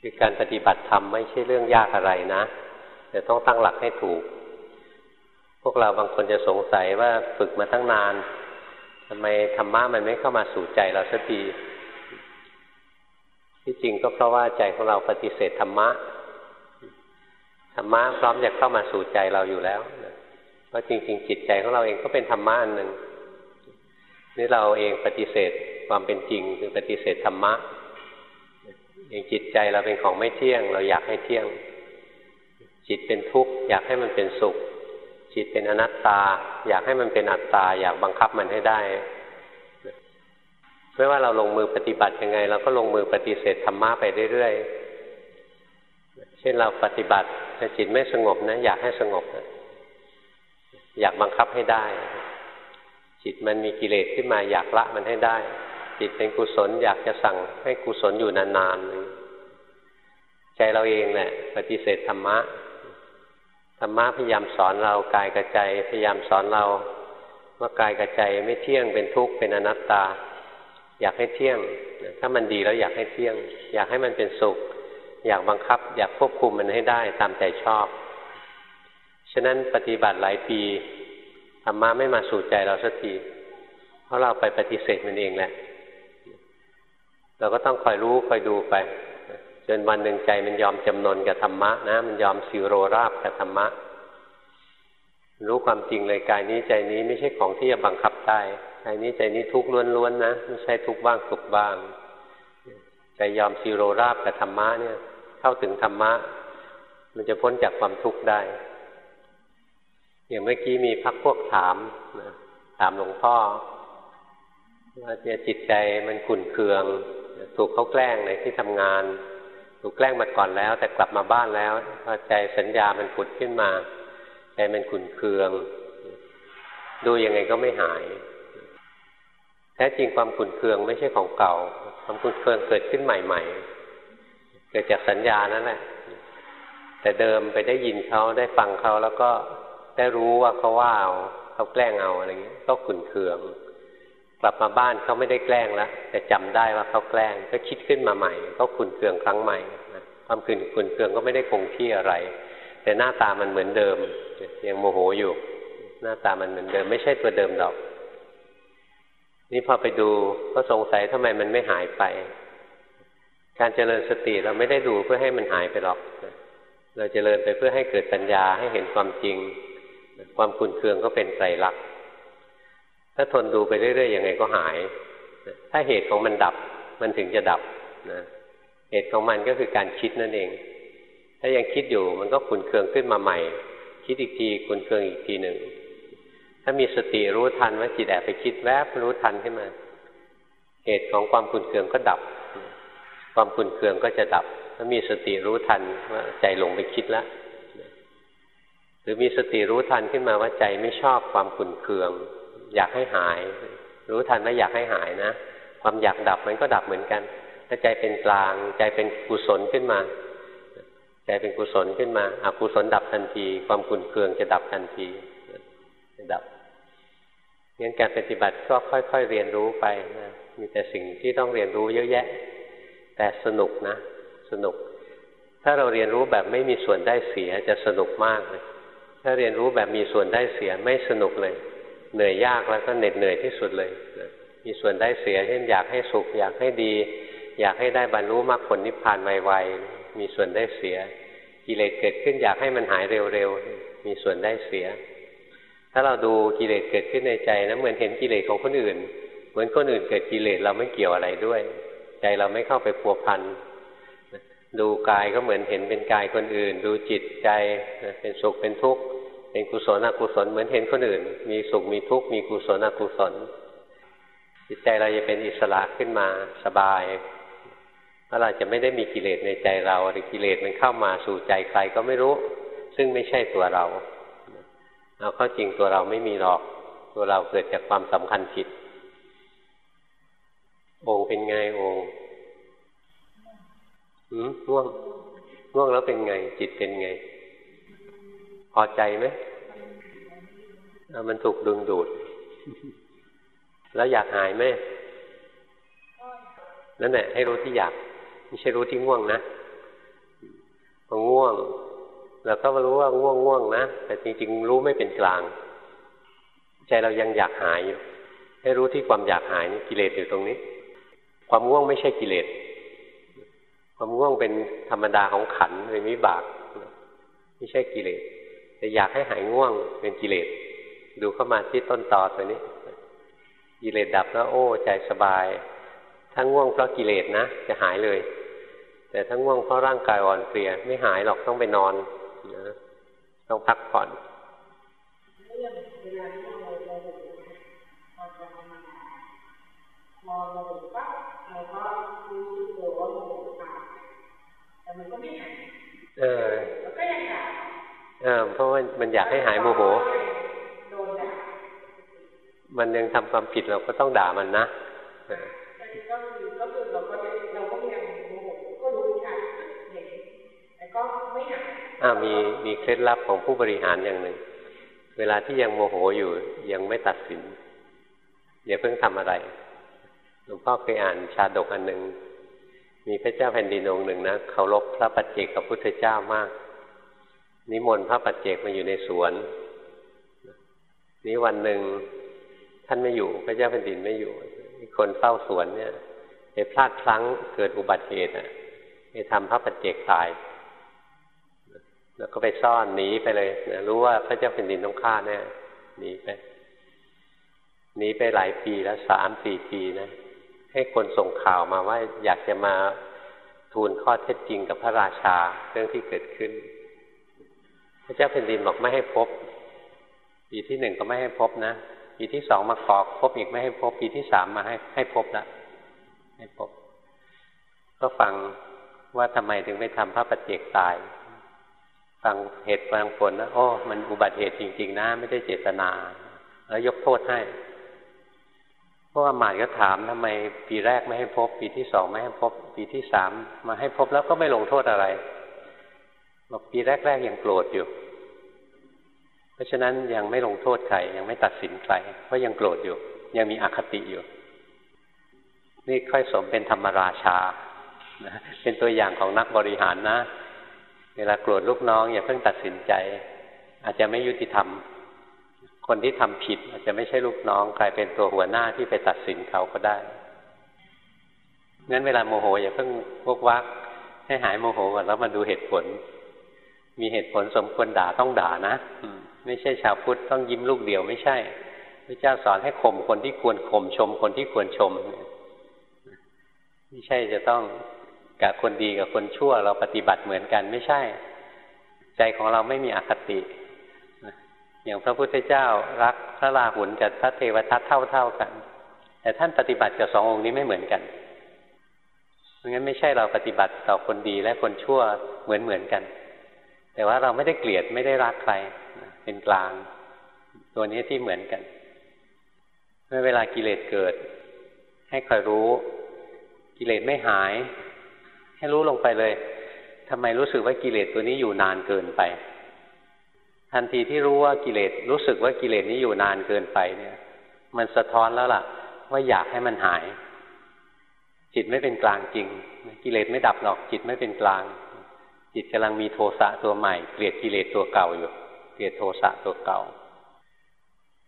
คือการปฏิบัติธรรมไม่ใช่เรื่องยากอะไรนะ แต่ต้องตั้งหลักให้ถูก พวกเราบางคนจะสงสัยว่าฝึกมาตั้งนานทำไมธรรมะมันไม่เข้ามาสู่ใจเราสักทีที่จริงก็เพราะว่าใจของเราปฏิเสธธรรมะธรรมะพร้อมจะเข้ามาสู่ใจเราอยู่แล้วเพราะจริง ๆ จิตใจของเราเองก็เป็นธรรมะอันหนึ่งนี่เราเองปฏิเสธความเป็นจริงคือปฏิเสธธรรมะ อย่างจิตใจเราเป็นของไม่เที่ยง เราอยากให้เที่ยง จิตเป็นทุกข์อยากให้มันเป็นสุข จิตเป็นอนัตตา อยากให้มันเป็นอัตตา อยากบังคับมันให้ได้ไม่ว่าเราลงมือปฏิบัติยังไง เราก็ลงมือปฏิเสธธรรมะไปเรื่อยๆ เช่นเราปฏิบัติแต่จิตไม่สงบนะ อยากให้สงบนะอยากบังคับให้ได้ จิตมันมีกิเลสขึ้นมาอยากละมันให้ได้ จิตเป็นกุศลอยากจะสั่งให้กุศลอยู่นานๆใจเราเองแหละปฏิเสธธรรมะธรรมะพยายามสอนเรากายกับใจพยายามสอนเราว่ากายกับใจไม่เที่ยงเป็นทุกข์เป็นอนัตตา อยากให้เที่ยง ถ้ามันดีแล้วอยากให้เที่ยง อยากให้มันเป็นสุข อยากบังคับ อยากควบคุมมันให้ได้ตามใจชอบ ฉะนั้นปฏิบัติหลายปีธรรมะไม่มาสู่ใจเราสักทีเพราะเราไปปฏิเสธมันเองแหละ เราก็ต้องคอยรู้คอยดูไปจนวันหนึ่งใจมันยอมจำนนกับธรรมะนะมันยอมสิโรราบกับธรรมะ รู้ความจริงเลยกายนี้ใจนี้ไม่ใช่ของที่จะบังคับได้ใจนี้ใจนี้ทุกข์ล้วนๆนะไม่ใช่ทุกข์บ้างสุขบ้างใจยอมซีโรราบกับธรรมะเนี่ย เข้าถึงธรรมะ มันจะพ้นจากความทุกข์ได้ อย่างเมื่อกี้มีพักพวกถามนะถามหลวงพ่อว่าจิตใจมันขุ่นเคือง ถูกเขาแกล้งในที่ทำงาน ถูกแกล้งมาก่อนแล้ว แต่กลับมาบ้านแล้วพอใจสัญญามันผุดขึ้นมาใจมันขุ่นเคือง ดูยังไงก็ไม่หาย แท้จริงความขุ่นเคืองไม่ใช่ของเก่า ความขุ่นเคืองเกิดขึ้นใหม่ ๆ เกิดจากสัญญานั่นแหละแต่เดิมไปได้ยินเขาได้ฟังเขาแล้วก็ได้รู้ว่าเขาว่าเอาเขาแกล้งเอาอะไรเงี้ยก็ขุ่นเคือง กลับมาบ้านเขาไม่ได้แกล้งแล้วแต่จำได้ว่าเขาแกล้งก็คิดขึ้นมาใหม่ก็ขุนเคืองครั้งใหม่ความขุ่นขุนเคืองก็ไม่ได้คงที่อะไร แต่หน้าตามันเหมือนเดิมยังโมโหอยู่ หน้าตามันเหมือนเดิม ไม่ใช่ตัวเดิมดอก นี่พอไปดูก็สงสัยทำไมมันไม่หายไป การเจริญสติเราไม่ได้ดูเพื่อให้มันหายไปหรอกเราเจริญไปเพื่อให้เกิดปัญญาให้เห็นความจริง ความคุนเคืองก็เป็นไตรลักษณ์ ถ้าทนดูไปเรื่อยๆยังไงก็หาย ถ้าเหตุของมันดับมันถึงจะดับนะเหตุของมันก็คือการคิดนั่นเอง ถ้ายังคิดอยู่มันก็ขุนเคืองขึ้นมาใหม่ คิดอีกทีขุนเคืองอีกทีหนึ่ง ถ้ามีสติรู้ทันว่าจิตแอบไปคิดแวบรู้ทันขึ้นมา เหตุของความขุ่นเคืองก็ดับ ความขุ่นเคืองก็จะดับ ถ้ามีสติรู้ทันว่าใจหลงไปคิดแล้ว หรือมีสติรู้ทันขึ้นมาว่าใจไม่ชอบความขุ่นเคือง อยากให้หาย รู้ทันว่าอยากให้หายนะ ความอยากดับมันก็ดับเหมือนกัน ถ้าใจเป็นกลาง ใจเป็นกุศลขึ้นมา ใจเป็นกุศลขึ้นมาอกุศลดับทันที ความขุ่นเคืองจะดับทันทีดับงั้นการปฏิบัติก็ค่อย ๆ เรียนรู้ไปนะมีแต่สิ่งที่ต้องเรียนรู้เยอะแยะ แต่สนุกนะ สนุก ถ้าเราเรียนรู้แบบไม่มีส่วนได้เสียจะสนุกมากเลยถ้าเรียนรู้แบบมีส่วนได้เสียไม่สนุกเลย เหนื่อยยากแล้วก็เหน็ดเหนื่อยที่สุดเลยนะมีส่วนได้เสียเช่นอยากให้สุข อยากให้ดี อยากให้ได้บรรลุมรรคผลนิพพานไวๆมีส่วนได้เสียกิเลสเกิดขึ้นอยากให้มันหายเร็วๆมีส่วนได้เสีย ถ้าเราดูกิเลสเกิดขึ้นในใจนะเหมือนเห็นกิเลสของคนอื่น เหมือนคนอื่นเกิดกิเลสเราไม่เกี่ยวอะไรด้วย ใจเราไม่เข้าไปพัวพันดูกายก็เหมือนเห็นเป็นกายคนอื่น ดูจิตใจเป็นสุขเป็นทุกข์ เป็นกุศลอกุศลเหมือนเห็นคนอื่น มีสุขมีทุกข์มีกุศลอกุศล จิตใจเราจะเป็นอิสระขึ้นมาสบายเพราะเราจะไม่ได้มีกิเลสในใจเราหรือกิเลสมันเข้ามาสู่ใจใครก็ไม่รู้ ซึ่งไม่ใช่ตัวเราเอาเข้าจริงตัวเราไม่มีหรอก ตัวเราเกิดจากความสำคัญผิดองเป็นไงองหืมง่วงง่วงแล้วเป็นไง จิตเป็นไง พอใจไหมมันถูกดึงดูด แล้วอยากหายไหมนั่นแหละให้รู้ที่อยาก ไม่ใช่รู้ที่ง่วงนะพอง่วงเราก็รู้ว่าง่วงง่วงนะ แต่จริงๆ รู้ไม่เป็นกลาง ใจเรายังอยากหายอยู่ ให้รู้ที่ความอยากหายนี่กิเลสอยู่ตรงนี้ ความง่วงไม่ใช่กิเลส ความง่วงเป็นธรรมดาของขันเป็นวิบาก ไม่ใช่กิเลส แต่อยากให้หายง่วงเป็นกิเลส ดูเข้ามาที่ต้นตอตัวนี้ กิเลสดับแล้วโอ้ใจสบาย ถ้าง่วงเพราะกิเลสนะ จะหายเลย แต่ถ้าง่วงเพราะร่างกายอ่อนเพลีย ไม่หายหรอกต้องไปนอนนะต้องพักผ่อนพอเราปั๊บเราก็รู้ตัวว่าโมโหแต่มันก็ไม่หายเออแล้วก็ยังด่าเออเพราะว่ามันอยากให้หายโมโหโดนด่ามันยังทำความผิดเราก็ต้องด่ามันนะก็คือก็คือเราก็เราก็ยังโมโหก็รู้ค่ะเห็นแต่ก็ไม่หายอ่ามีมีเคล็ดลับของผู้บริหารอย่างหนึ่ง เวลาที่ยังโมโหอยู่ยังไม่ตัดสินอย่าเพิ่งทำอะไรหลวงพ่อเคยอ่านชาดกอันหนึ่งมีพระเจ้าแผ่นดินองค์หนึ่งนะเคารพพระปัจเจกกับพุทธเจ้ามาก นิมนต์พระปัจเจกมาอยู่ในสวน นี้วันหนึ่งท่านไม่อยู่พระเจ้าแผ่นดินไม่อยู่คนเฝ้าสวนเนี่ยไปพลาดพลั้งเกิดอุบัติเหตุอะไปทำพระปัจเจกตาย แล้วก็ไปซ่อนหนีไปเลยนะรู้ว่าพระเจ้าแผ่นดินต้องฆ่าแน่หนีไปหนีไปหลายปีแล้วสามสี่ปีนะให้คนส่งข่าวมาว่าอยากจะมาทูลข้อเท็จจริงกับพระราชาเรื่องที่เกิดขึ้น พระเจ้าแผ่นดินบอกไม่ให้พบ ปีที่หนึ่งก็ไม่ให้พบนะ ปีที่สองมาขอพบอีกไม่ให้พบ ปีที่สามมาให้ให้พบละให้พบ ก็ฟังว่าทำไมถึงไม่ทำพระปัจเจกตาย ฟังเหตุฟังผลนะโอ้มันอุบัติเหตุจริง ๆ นะ ไม่ได้เจตนา แล้วยกโทษให้พราะว่าหมาดก็ถามทำไมปีแรกไม่ให้พบ ปีที่สองไม่ให้พบ ปีที่สามมาให้พบแล้วก็ไม่ลงโทษอะไร บอกปีแรกๆยังโกรธอยู่ เพราะฉะนั้นยังไม่ลงโทษใครยังไม่ตัดสินใครเพราะยังโกรธอยู่ ยังมีอคติอยู่ นี่ค่อยสมเป็นธรรมราชาเป็นตัวอย่างของนักบริหารนะ เวลาโกรธลูกน้อง อย่าเพิ่งตัดสินใจ อาจจะไม่ยุติธรรม คนที่ทำผิด อาจจะไม่ใช่ลูกน้อง กลายเป็นตัวหัวหน้าที่ไปตัดสินเขาก็ได้งั้นเวลาโมโห อย่าเพิ่งวกวักให้หายโมโหก่อนแล้วมาดูเหตุผล มีเหตุผลสมควรด่าต้องด่านะไม่ใช่ชาวพุทธต้องยิ้มลูกเดียวไม่ใช่พระเจ้าสอนให้ข่มคนที่ควรข่มชม คนที่ควรชมไม่ใช่จะต้องกับคนดีกับคนชั่ว เราปฏิบัติเหมือนกันไม่ใช่ ใจของเราไม่มีอคติอย่างพระพุทธเจ้ารักพระราหุลกับพระเทวทัตเท่าเท่ากัน แต่ท่านปฏิบัติกับสององค์นี้ไม่เหมือนกันเพราะงั้นไม่ใช่เราปฏิบัติต่อคนดีและคนชั่วเหมือนเหมือนกัน แต่ว่าเราไม่ได้เกลียดไม่ได้รักใครเป็นกลาง ตัวนี้ที่เหมือนกัน เมื่อเวลากิเลสเกิด ให้คอยรู้ กิเลสไม่หาย ให้รู้ลงไปเลยทำไมรู้สึกว่ากิเลสตัวนี้อยู่นานเกินไป ทันทีที่รู้ว่ากิเลสรู้สึกว่ากิเลสนี้อยู่นานเกินไปเนี่ย มันสะท้อนแล้วล่ะ ว่าอยากให้มันหาย จิตไม่เป็นกลางจริง กิเลสไม่ดับหรอกจิตไม่เป็นกลาง จิตกำลังมีโทสะตัวใหม่ เกลียดกิเลสตัวเก่าอยู่ เกลียดโทสะตัวเก่า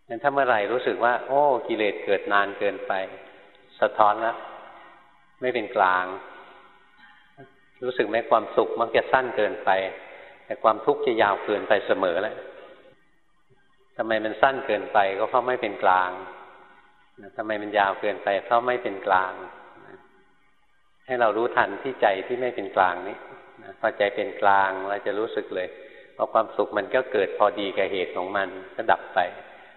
งั้นถ้าเมื่อไหร่รู้สึกว่า โอ้ กิเลสเกิดนานเกินไป สะท้อนแล้วไม่เป็นกลาง รู้สึกไหมความสุขมักจะสั้นเกินไป แต่ความทุกข์จะยาวเกินไปเสมอแหละทำไมมันสั้นเกินไปก็เพราะไม่เป็นกลางทำไมมันยาวเกินไป เพราะไม่เป็นกลาง ให้เรารู้ทันที่ใจที่ไม่เป็นกลางนี้ พอใจเป็นกลางเราจะรู้สึกเลยพอความสุขมันก็เกิดพอดีกับเหตุของมันก็ดับไป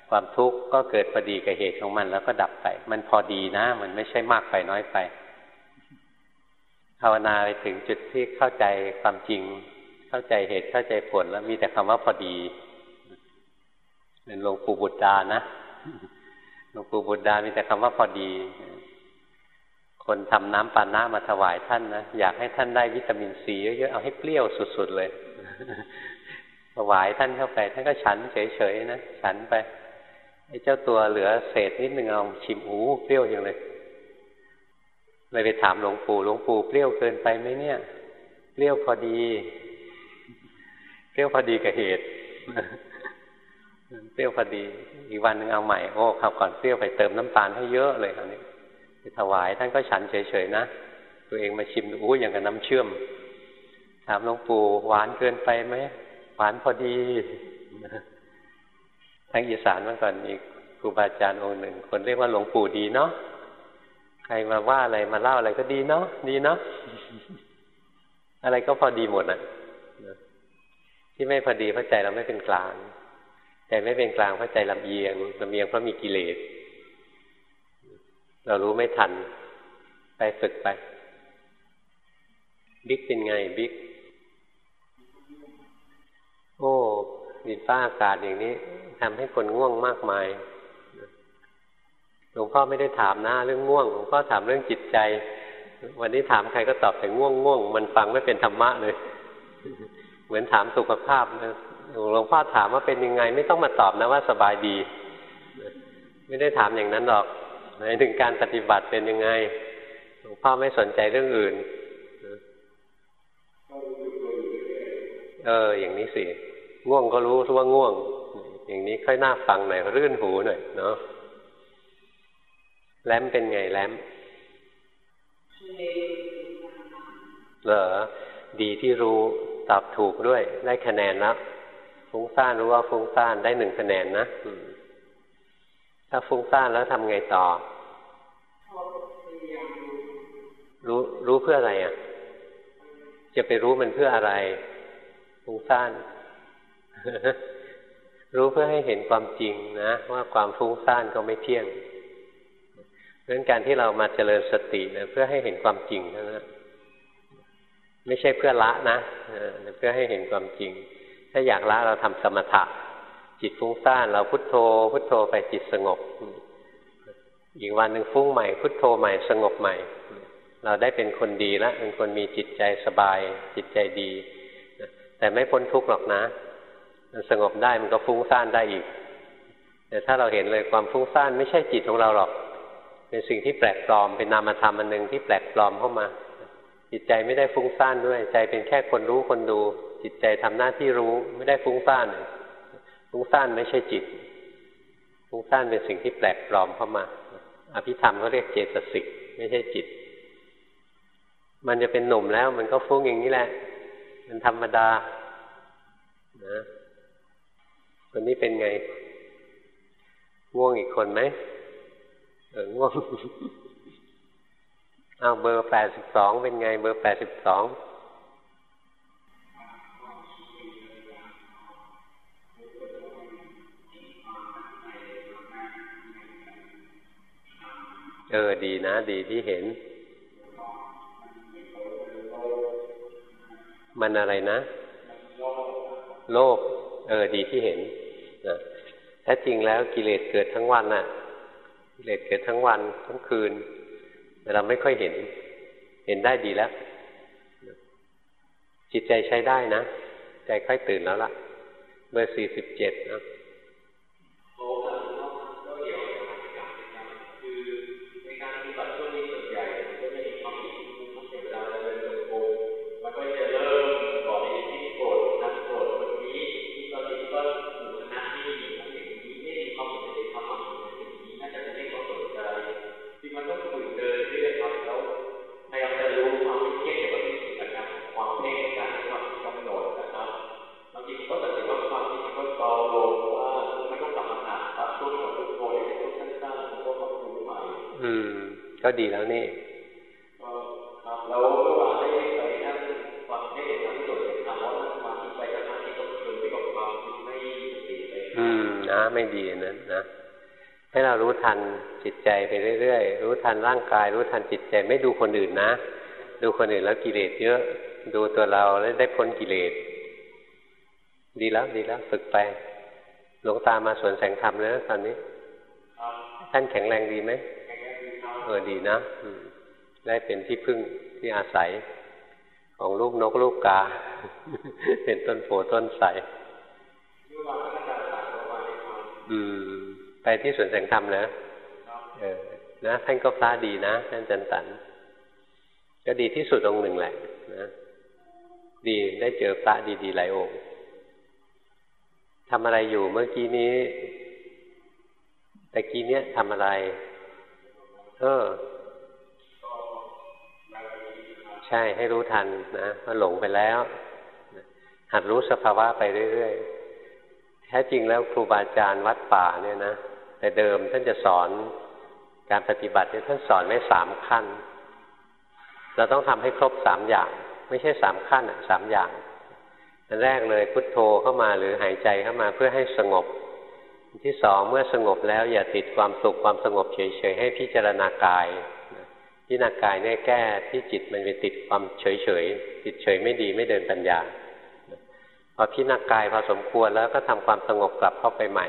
ความทุกข์ก็เกิดพอดีกับเหตุของมัน แล้วก็ดับไป มันพอดีนะ มันไม่ใช่มากไปน้อยไปภาวนาไปถึงจุดที่เข้าใจความจริง เข้าใจเหตุเข้าใจผลแล้วมีแต่คำว่าพอดีเป็นหลวงปู่บุตรดานะหลวงปู่บุตรดามีแต่คำว่าพอดี คนทำน้ำปานะมาถวายท่านนะอยากให้ท่านได้วิตามินซีเยอะๆเอาให้เปรี้ยวสุดๆเลยถวายท่านเข้าไป ท่านก็ฉันเฉยๆนะฉันไปไอ้เจ้าตัวเหลือเศษนิดหนึ่งลองชิมหูเปรี้ยวอย่างเลยเลยไปถามหลวงปู่หลวงปู่เปรี้ยวเกินไปไหมเนี่ย เปรี้ยวพอดี เปรี้ยวพอดีกับเหตุเปรี้ยวพอดี อีกวันหนึ่งเอาใหม่โอ้ขับก่อนเปรี้ยวไปเติมน้ำตาลให้เยอะเลยคราวนี้ ถวายท่านก็ฉันเฉยๆนะ ตัวเองมาชิมอู้อย่างกับน้ำเชื่อม ถามหลวงปู่หวานเกินไปไหมหวานพอดีทางอีสานเมื่อก่อนมีครูบาอาจารย์องค์หนึ่ง คนเรียกว่าหลวงปู่ดีเนาะใครมาว่าอะไรมาเล่าอะไรก็ดีเนาะดีเนาะอะไรก็พอดีหมดอะที่ไม่พอดีเพราะใจเราไม่เป็นกลางใจไม่เป็นกลางเพราะใจลำเอียงลำเอียงเพราะมีกิเลส เรารู้ไม่ทัน ไปฝึกไป บิ๊กเป็นไงบิ๊ก โอ้ดินฟ้าอากาศอย่างนี้ทำให้คนง่วงมากมายหลวงพ่อไม่ได้ถามนะเรื่องง่วงหลวงพ่อถามเรื่องจิตใจ วันนี้ถามใครก็ตอบแต่ง่วงง่วงมันฟังไม่เป็นธรรมะเลย เหมือนถามสุขภาพนะหลวงพ่อถามว่าเป็นยังไง ไม่ต้องมาตอบนะว่าสบายดี ไม่ได้ถามอย่างนั้นหรอก หมายถึงการปฏิบัติเป็นยังไงหลวงพ่อไม่สนใจเรื่องอื่นเออ อย่างนี้สิง่วงก็รู้ว่าง่วง อย่างนี้ค่อยน่าฟังหน่อยรื่นหูหน่อยเนาะแลมเป็นไงแลมเหรอดีที่รู้ตอบถูกด้วย ได้คะแนนแล้วฟุ้งซ่านรู้ว่าฟุ้งซ่านได้หนึ่งคะแนนนะ ถ้าฟุ้งซ่านแล้วทำไงต่อ รู้รู้เพื่ออะไรอะ จะไปรู้มันเพื่ออะไรฟุ้งซ่าน รู้เพื่อให้เห็นความจริงนะ ว่าความฟุ้งซ่านก็ไม่เที่ยงเพราะนั้นการที่เรามาเจริญสตินะเพื่อให้เห็นความจริงเท่านั้นไม่ใช่เพื่อละนะเพื่อให้เห็นความจริง ถ้าอยากละเราทำสมถะ จิตฟุ้งซ่านเราพุโทโธ พุโทโธไปจิตสงบ อีกวันหนึ่งฟุ้งใหม่ พุโทโธใหม่สงบใหม่ เราได้เป็นคนดีแล้วเป็นคนมีจิตใจสบาย จิตใจดี แต่ไม่พ้นทุกข์หรอกนะ มันสงบได้มันก็ฟุ้งซ่านได้อีก แต่ถ้าเราเห็นเลยความฟุ้งซ่านไม่ใช่จิตของเราหรอก เป็นสิ่งที่แปลกปลอมเป็นนามธรรมอันหนึ่งที่แปลกปลอมเข้ามา จิตใจไม่ได้ฟุ้งซ่านด้วย ใจเป็นแค่คนรู้คนดู จิตใจทำหน้าที่รู้ไม่ได้ฟุ้งซ่าน ฟุ้งซ่านไม่ใช่จิตฟุ้งซ่านเป็นสิ่งที่แปลกปลอมเข้ามา อภิธรรมเขาเรียกเจตสิกไม่ใช่จิต มันจะเป็นหนุ่มแล้ว มันก็ฟุ้งอย่างนี้แหละ มันธรรมดา นะคนนี้เป็นไง ง่วงอีกคนไหมเออง่วงอ้าวเบอร์แปดสิบสองเป็นไง เบอร์แปดสิบสอง เออดีนะ ดีที่เห็น มันอะไรนะ โลภเออดีที่เห็นนะแท้จริงแล้วกิเลสเกิดทั้งวันน่ะ กิเลสเกิดทั้งวันทั้งคืน แต่เราไม่ค่อยเห็น เห็นได้ดีแล้ว จิตใจใช้ได้นะ ใจค่อยตื่นแล้วล่ะ เบอร์สี่สิบเจ็ดนะ ดีแล้วนี่อืมนะไม่ดีนั้นนะให้เรารู้ทันจิตใจไปเรื่อยๆ รู้ทันร่างกาย รู้ทันจิตใจไม่ดูคนอื่นนะ ดูคนอื่นแล้วกิเลสเยอะ ดูตัวเราแล้วได้พ้นกิเลส ดีแล้วดีแล้วฝึกไป หลวงตามาสวนแสงธรรมแล้วตอนนี้ ท่านแข็งแรงดีไหมเออดีนะได้เป็นที่พึ่งที่อาศัย ของลูกนกลูกกา เป็นต้นโพต้นใสอืม ไปที่สวนแสงธรรมนะเออนะท่านก็พระดีนะท่านจันตัน ก็ดีที่สุดองค์หนึ่งแหละนะดีได้เจอพระดีๆหลายองค์ทำอะไรอยู่เมื่อกี้นี้ตะกี้เนี้ยทำอะไร เออ ใช่ให้รู้ทันนะว่าหลงไปแล้ว หัดรู้สภาวะไปเรื่อยๆ แท้จริงแล้วครูบาอาจารย์วัดป่าเนี่ยนะ แต่เดิมท่านจะสอนการปฏิบัติเนี่ยท่านสอนไว้สามขั้น เราต้องทำให้ครบสามอย่าง ไม่ใช่สามขั้นสามอย่างอันแรกเลยพุทโธเข้ามาหรือหายใจเข้ามาเพื่อให้สงบ ที่สองเมื่อสงบแล้วอย่าติดความสุขความสงบเฉยๆให้พิจารณากายพิจารณากายเนี่ยแก้ที่จิตมันไปติดความเฉยๆติดเฉยไม่ดีไม่เดินปัญญาพอพิจารณากายพอสมควรแล้วก็ทำความสงบกลับเข้าไปใหม่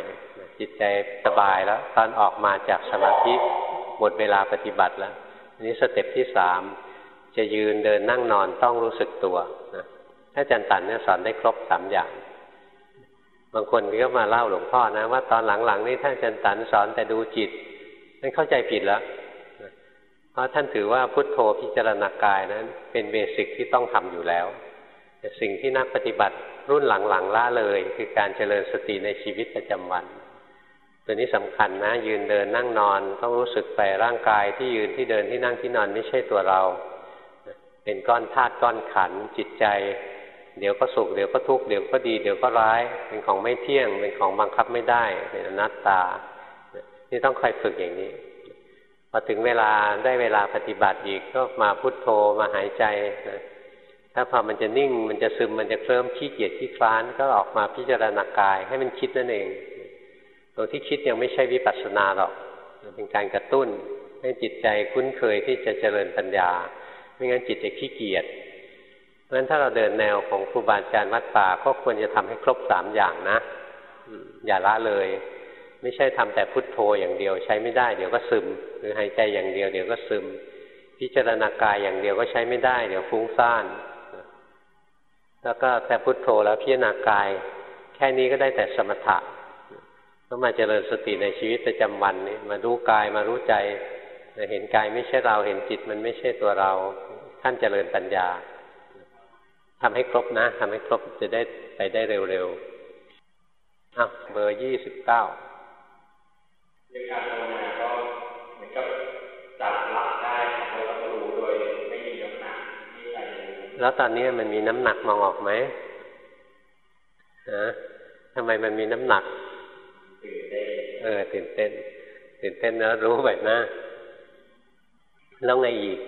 จิตใจสบายแล้ว ตอนออกมาจากสมาธิหมดเวลาปฏิบัติแล้วนี้สเต็ปที่สามจะยืนเดินนั่งนอนต้องรู้สึกตัวนะถ้าจันตันเนี่ยสอนได้ครบสามอย่าง บางคนก็มาเล่าหลวงพ่อนะว่าตอนหลังๆนี่ท่านอาจารย์ตันสอนแต่ดูจิตนั่นเข้าใจผิดแล้วเพราะท่านถือว่าพุทโธพิจารณากายนั้น เป็นเบสิกที่ต้องทำอยู่แล้ว แต่สิ่งที่นักปฏิบัติรุ่นหลังๆละเลย คือการเจริญสติในชีวิตประจำวัน ตัวนี้สำคัญนะ ยืนเดินนั่งนอนต้องรู้สึกไปร่างกายที่ยืนที่เดินที่นั่งที่นอนไม่ใช่ตัวเรา เป็นก้อนธาตุก้อนขันจิตใจ เดี๋ยวก็สุขเดี๋ยวก็ทุกข์เดี๋ยวก็ดีเดี๋ยวก็ร้าย เป็นของไม่เที่ยง เป็นของบังคับไม่ได้เป็นอนัตตา นี่ต้องคอยฝึกอย่างนี้พอถึงเวลาได้เวลาปฏิบัติอีกก็มาพุโทโธมาหายใจถ้าพอมันจะนิ่งมันจะซึมมันจะเคลิ้มขี้เกียจขี้คลานก็ออกมาพิจารณากาย ให้มันคิดนั่นเองตัวที่คิดยังไม่ใช่วิปัสสนาหรอกเป็นการกระตุ้นให้จิตใจคุ้นเคยที่จะเจริญปัญญา ไม่งั้นจิตจะขี้เกียจ ราะฉะนั้นถ้าเราเดินแนวของครูบาอาจารย์วัดป่าก็ควรจะทำให้ครบสามอย่างนะอย่าละเลย ไม่ใช่ทำแต่พุทโธอย่างเดียวใช้ไม่ได้เดี๋ยวก็ซึม หรือหายใจอย่างเดียวเดี๋ยวก็ซึม พิจารณากายอย่างเดียวก็ใช้ไม่ได้เดี๋ยวฟุ้งซ่านแล้วก็แต่พุทโธแล้วพิจารณากาย แค่นี้ก็ได้แต่สมถะต้องมาเจริญสติในชีวิตประจำวันนี้มารู้กายมารู้ใจเห็นกายไม่ใช่เราเห็นจิตมันไม่ใช่ตัวเรา ท่านเจริญปัญญา ทำให้ครบนะทำให้ครบจะได้ไปได้เร็วๆอะเบอร์ยี่สิบเก้าในการภาวนาก็เหมือนกับจับหลักได้แล้วก็รู้โดยไม่มีน้ำหนักไม่ใช่แล้วตอนนี้มันมีน้ำหนักมองออกไหมฮะทำไมมันมีน้ำหนักตื่นเต้นเออตื่นเต้นตื่นเต้นนะรู้แบบนะแล้วไงอีก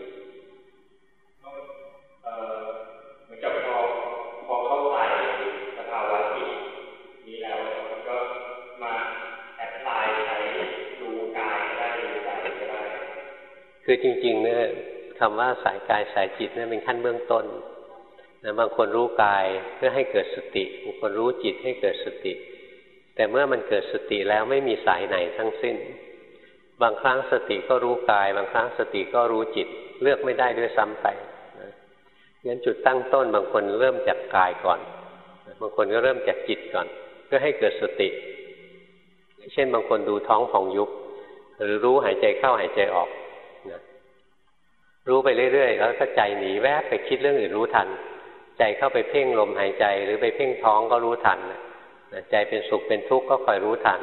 คือจริงๆเนี่ยคำว่าสายกายสายจิตเนี่ยเป็นขั้นเบื้องต้นนะบางคนรู้กายเพื่อให้เกิดสติบางคนรู้จิตให้เกิดสติ แต่เมื่อมันเกิดสติแล้วไม่มีสายไหนทั้งสิ้น บางครั้งสติก็รู้กาย บางครั้งสติก็รู้จิต เลือกไม่ได้ด้วยซ้ำไปนะงั้นจุดตั้งต้นบางคนเริ่มจากกายก่อน บางคนก็เริ่มจากจิตก่อน เพื่อให้เกิดสติ เช่นบางคนดูท้องผ่องยุบหรือรู้หายใจเข้าหายใจออก รู้ไปเรื่อยๆ แล้วก็ใจหนีแวบไปคิดเรื่องอื่นรู้ทัน ใจเข้าไปเพ่งลมหายใจ หรือไปเพ่งท้องก็รู้ทันใจเป็นสุขเป็นทุกข์ก็คอยรู้ทัน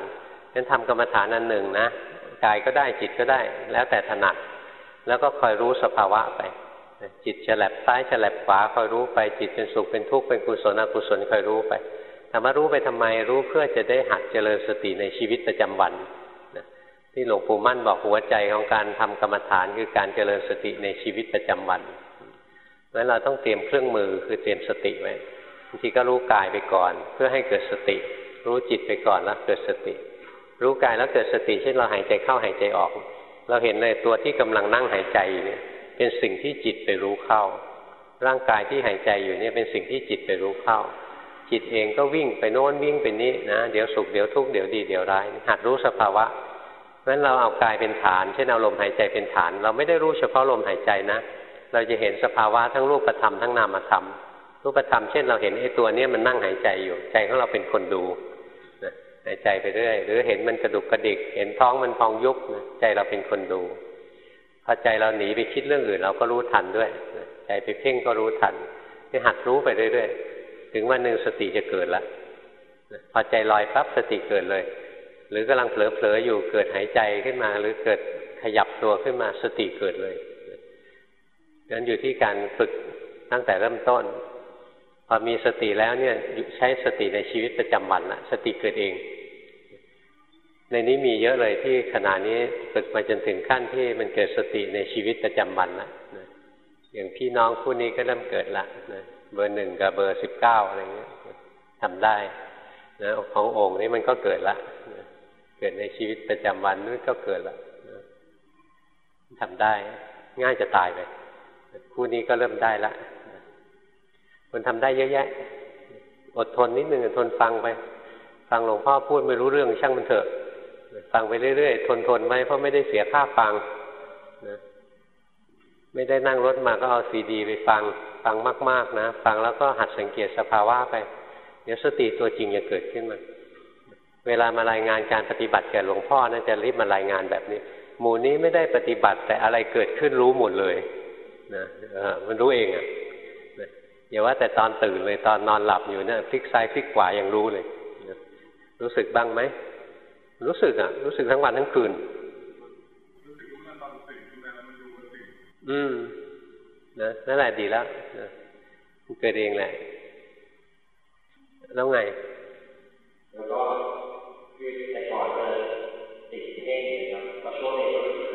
นั้นทำกรรมฐานอันหนึ่งนะกายก็ได้จิตก็ได้ แล้วแต่ถนัด แล้วก็คอยรู้สภาวะไปจิตฉลับซ้ายฉลับขวาคอยรู้ไปจิตเป็นสุขเป็นทุกข์เป็นกุศลอกุศลคอยรู้ไปถามว่ารู้ไปทำไมรู้เพื่อจะได้หัดเจริญสติในชีวิตประจำวัน ที่หลวงปู่มั่นบอกหัวใจของการทำกรรมฐานคือการเจริญสติในชีวิตประจำวันเพราะเราต้องเตรียมเครื่องมือคือเตรียมสติไว้บางทีก็รู้กายไปก่อน เพื่อให้เกิดสติ รู้จิตไปก่อนแล้วเกิดสติ รู้กายแล้วเกิดสติเช่นเราหายใจเข้าหายใจออก เราเห็นเลยตัวที่กำลังนั่งหายใจเนี่ย เป็นสิ่งที่จิตไปรู้เข้า ร่างกายที่หายใจอยู่เนี่ยเป็นสิ่งที่จิตไปรู้เข้า จิตเองก็วิ่งไปโน้นวิ่งไปนี้นะเดี๋ยวสุขเดี๋ยวทุกข์เดี๋ยวดีเดี๋ยวร้ายหัดรู้สภาวะ เพราะฉะนั้นเราเอากายเป็นฐาน เช่นเอาลมหายใจเป็นฐาน เราไม่ได้รู้เฉพาะลมหายใจนะ เราจะเห็นสภาวะทั้งรูปธรรมทั้งนามธรรม รูปธรรมเช่นเราเห็นไอ้ตัวนี้มันนั่งหายใจอยู่ ใจของเราเป็นคนดูนะหายใจไปเรื่อย หรือเห็นมันกระดุกกระดิก เห็นท้องมันพองยุบนะใจเราเป็นคนดู พอใจเราหนีไปคิดเรื่องอื่น เราก็รู้ทันด้วย ใจไปเพ่งก็รู้ทันให้หัดรู้ไปเรื่อยๆ ถึงวันหนึ่งสติจะเกิดแล้วพอใจลอยปั๊บสติเกิดเลย หรือกำลังเผลอๆอยู่เกิดหายใจขึ้นมา หรือเกิดขยับตัวขึ้นมาสติเกิดเลยนั้นอยู่ที่การฝึกตั้งแต่เริ่มต้น พอมีสติแล้วเนี่ยใช้สติในชีวิตประจำวันละสติเกิดเอง ในนี้มีเยอะเลยที่ขณะนี้ฝึกมาจนถึงขั้นที่มันเกิดสติในชีวิตประจำวันละอย่างพี่น้องคู่นี้ก็เริ่มเกิดละนะเบอร์หนึ่งกับเบอร์สิบเก้าอะไรเงี้ยทำได้นะขององค์นี้มันก็เกิดละ เกิดในชีวิตประจำวันนู้นก็เกิดละทำได้ง่ายจะตายไปคู่นี้ก็เริ่มได้ละคนทำได้เยอะแยะ อดทนนิดนึงทนฟังไป ฟังหลวงพ่อพูดไม่รู้เรื่องช่างมันเถอะ ฟังไปเรื่อยๆ ทนทนไหมเพราะไม่ได้เสียค่าฟังนะไม่ได้นั่งรถมาก็เอาซีดี ไปฟัง ฟังมาก ๆนะ ฟังแล้วก็หัดสังเกตสภาวะไป เดี๋ยวสติตัวจริงจะเกิดขึ้นมา เวลามารายงานการปฏิบัติแก่หลวงพ่อนะจะรีบมารายงานแบบนี้ หมู่นี้ไม่ได้ปฏิบัติแต่อะไรเกิดขึ้นรู้หมดเลยนะมันรู้เองอะ่ะอย่าว่าแต่ตอนตื่นเลยตอนนอนหลับอยู่เนะี่ยพลิกซ้ายพลิกขวาอยังรู้เลยรู้สึกบ้างไหมรู้สึกอะ รู้สึกทั้งวันทั้งคืนอืมนะนั่นแหละดีแล้วนะเกิดเองแหละแล้วไง แล้วก็คือแต่ก่อนจะติดเพ่งครับพอช่วงนี้ก็รู้สึก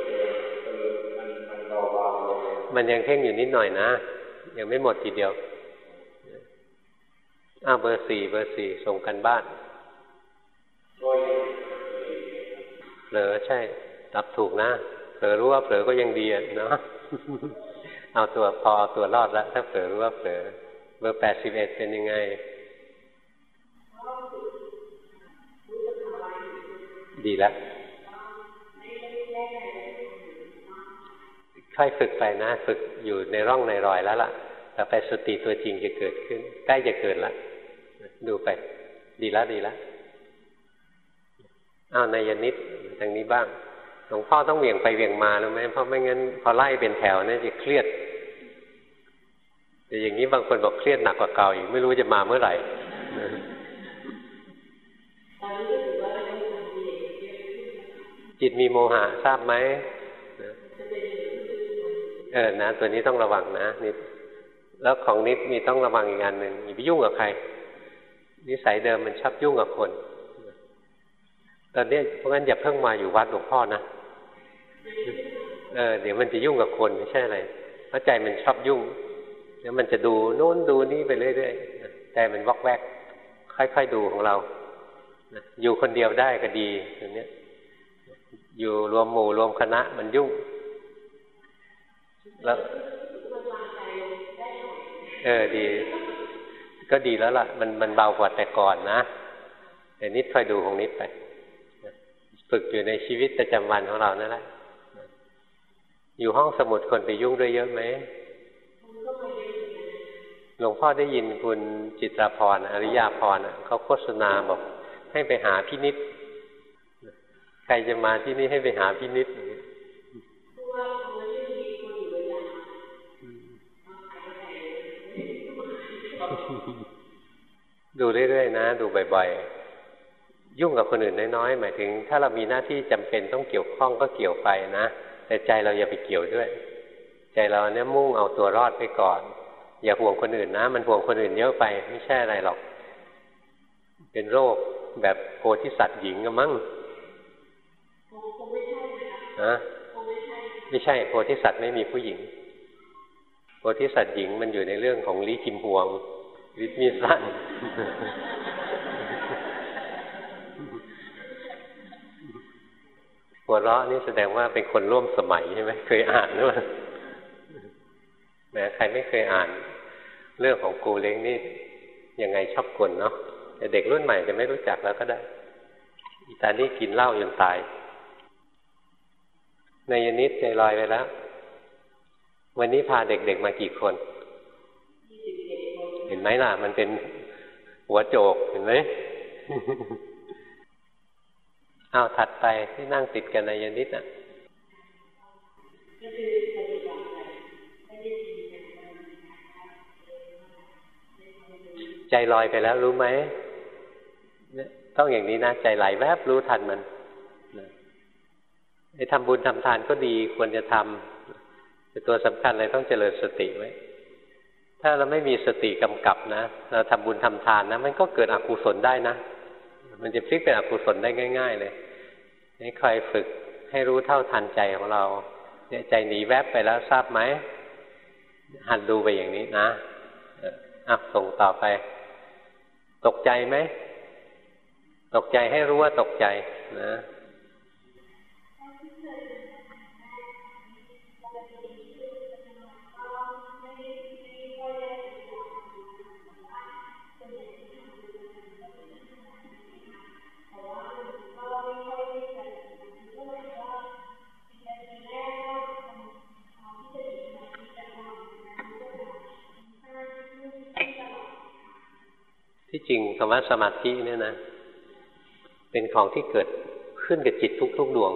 เออมันมันเบาๆลงมันยังเพ่งอยู่นิดหน่อยนะ ยังไม่หมดทีเดียวอ้าเบอร์สี่เบอร์สี่ส่งกันบ้านเผลอใช่รับถูกนะเผลอรู้ว่าเผลอก็ยังดีอะเนาะเอาตัวพอตัวรอดแล้วถ้าเผลอรู้ว่าเผลอเบอร์แปดสิบเอ็ดเป็นยังไง ดีแล้วค่อยฝึกไปนะฝึกอยู่ในร่องในรอยแล้วล่ะต่อไปสติตัวจริงจะเกิดขึ้น ใกล้จะเกิดแล้วดูไป ดีแล้วดีแล้วอ้าวนายนิดทางนี้บ้างหลวงพ่อต้องเวี่ยงไปเวี่ยงมารู้ไหมเพราะไม่งั้นพอไล่เป็นแถวเนี่ยจะเครียดแต่อย่างนี้บางคนบอกเครียดหนักกว่าเก่าอีกไม่รู้จะมาเมื่อไหร่ จิตมีโมหะทราบไหมเออนะ ตัวนี้ต้องระวังนะนิดแล้วของนิดมีต้องระวังอีกงานหนึ่งอย่าไปยุ่งกับใคร นิสัยเดิมมันชอบยุ่งกับคนตอนนี้เพราะงั้นอย่าเพิ่งมาอยู่วัดหลวงพ่อนะเออเดี๋ยวมันจะยุ่งกับคนไม่ใช่อะไรเพราะใจมันชอบยุ่งแล้วมันจะดูโน้นดูนี่ไปเรื่อยๆใจมันวอกแวก ค่อยๆดูของเราอยู่คนเดียวได้ก็ดีอย่างนี้ อยู่รวมหมู่รวมคณะมันยุ่ง แล้วเออดี ก็ดีแล้วล่ะ มันมันเบากว่าแต่ก่อนนะแต่นิดค่อยดูของนิดไป ฝึกอยู่ในชีวิตประจำวันของเรานั่นแหละอยู่ห้องสมุดคนไปยุ่งด้วยเยอะไหมหลวงพ่อได้ยินคุณจิตราพรอริยาพรเขาโฆษณาบอกให้ไปหาพี่นิด ใครจะมาที่นี่ให้ไปหาพี่นิดดูเรื่อยๆนะ ดูบ่อยๆ ยุ่งกับคนอื่นน้อยๆ หมายถึง ถ้าเรามีหน้าที่จำเป็นต้องเกี่ยวข้องก็เกี่ยวไปนะ แต่ใจเราอย่าไปเกี่ยวด้วย ใจเราเนี่ยมุ่งเอาตัวรอดไปก่อน อย่าห่วงคนอื่นนะ มันห่วงคนอื่นเยอะไป ไม่ใช่อะไรหรอก เป็นโรคแบบโพธิสัตว์หญิงก็มั้ง นะไม่ใช่โพธิสัตว์ไม่มีผู้หญิงโพธิสัตว์หญิงมันอยู่ในเรื่องของลีคิมหวงลิมีสั้นหัวเราะนี่แสดงว่าเป็นคนร่วมสมัยใช่ไหมเคยอ่านหรือเปล่าแม้ใครไม่เคยอ่าน เรื่องของกูเล้งนี่ยังไงชอบกลเนาะแต่เด็กรุ่นใหม่จะไม่รู้จักแล้วก็ได้อีตานี่กินเหล้าจนตาย ในยนิดใจลอยไปแล้ว วันนี้พาเด็กๆมากี่คน เห็นไหมล่ะ มันเป็นหัวโจกเห็นไหมเอาถัดไปที่นั่งติดกันในยนิดอะใจลอยไปแล้วรู้ไหมต้องอย่างนี้นะใจไหลแวบรู้ทันมัน ไอ้ทำบุญทำทานก็ดีควรจะทำแต่ตัวสำคัญเลยต้องเจริญสติไว้ ถ้าเราไม่มีสติกำกับนะ เราทำบุญทำทานนะ มันก็เกิดอกุศลได้นะ มันจะพลิกเป็นอกุศลได้ง่าย ๆ เลยนี่คอยฝึกให้รู้เท่าทันใจของเรา เนี่ยใจหนีแวบไปแล้วทราบไหม หัดดูไปอย่างนี้นะอะส่งต่อไป ตกใจไหม ตกใจให้รู้ว่าตกใจนะ ที่จริงคำว่าสมาธิเนี่ยนะ เป็นของที่เกิดขึ้นกับจิตทุกๆดวง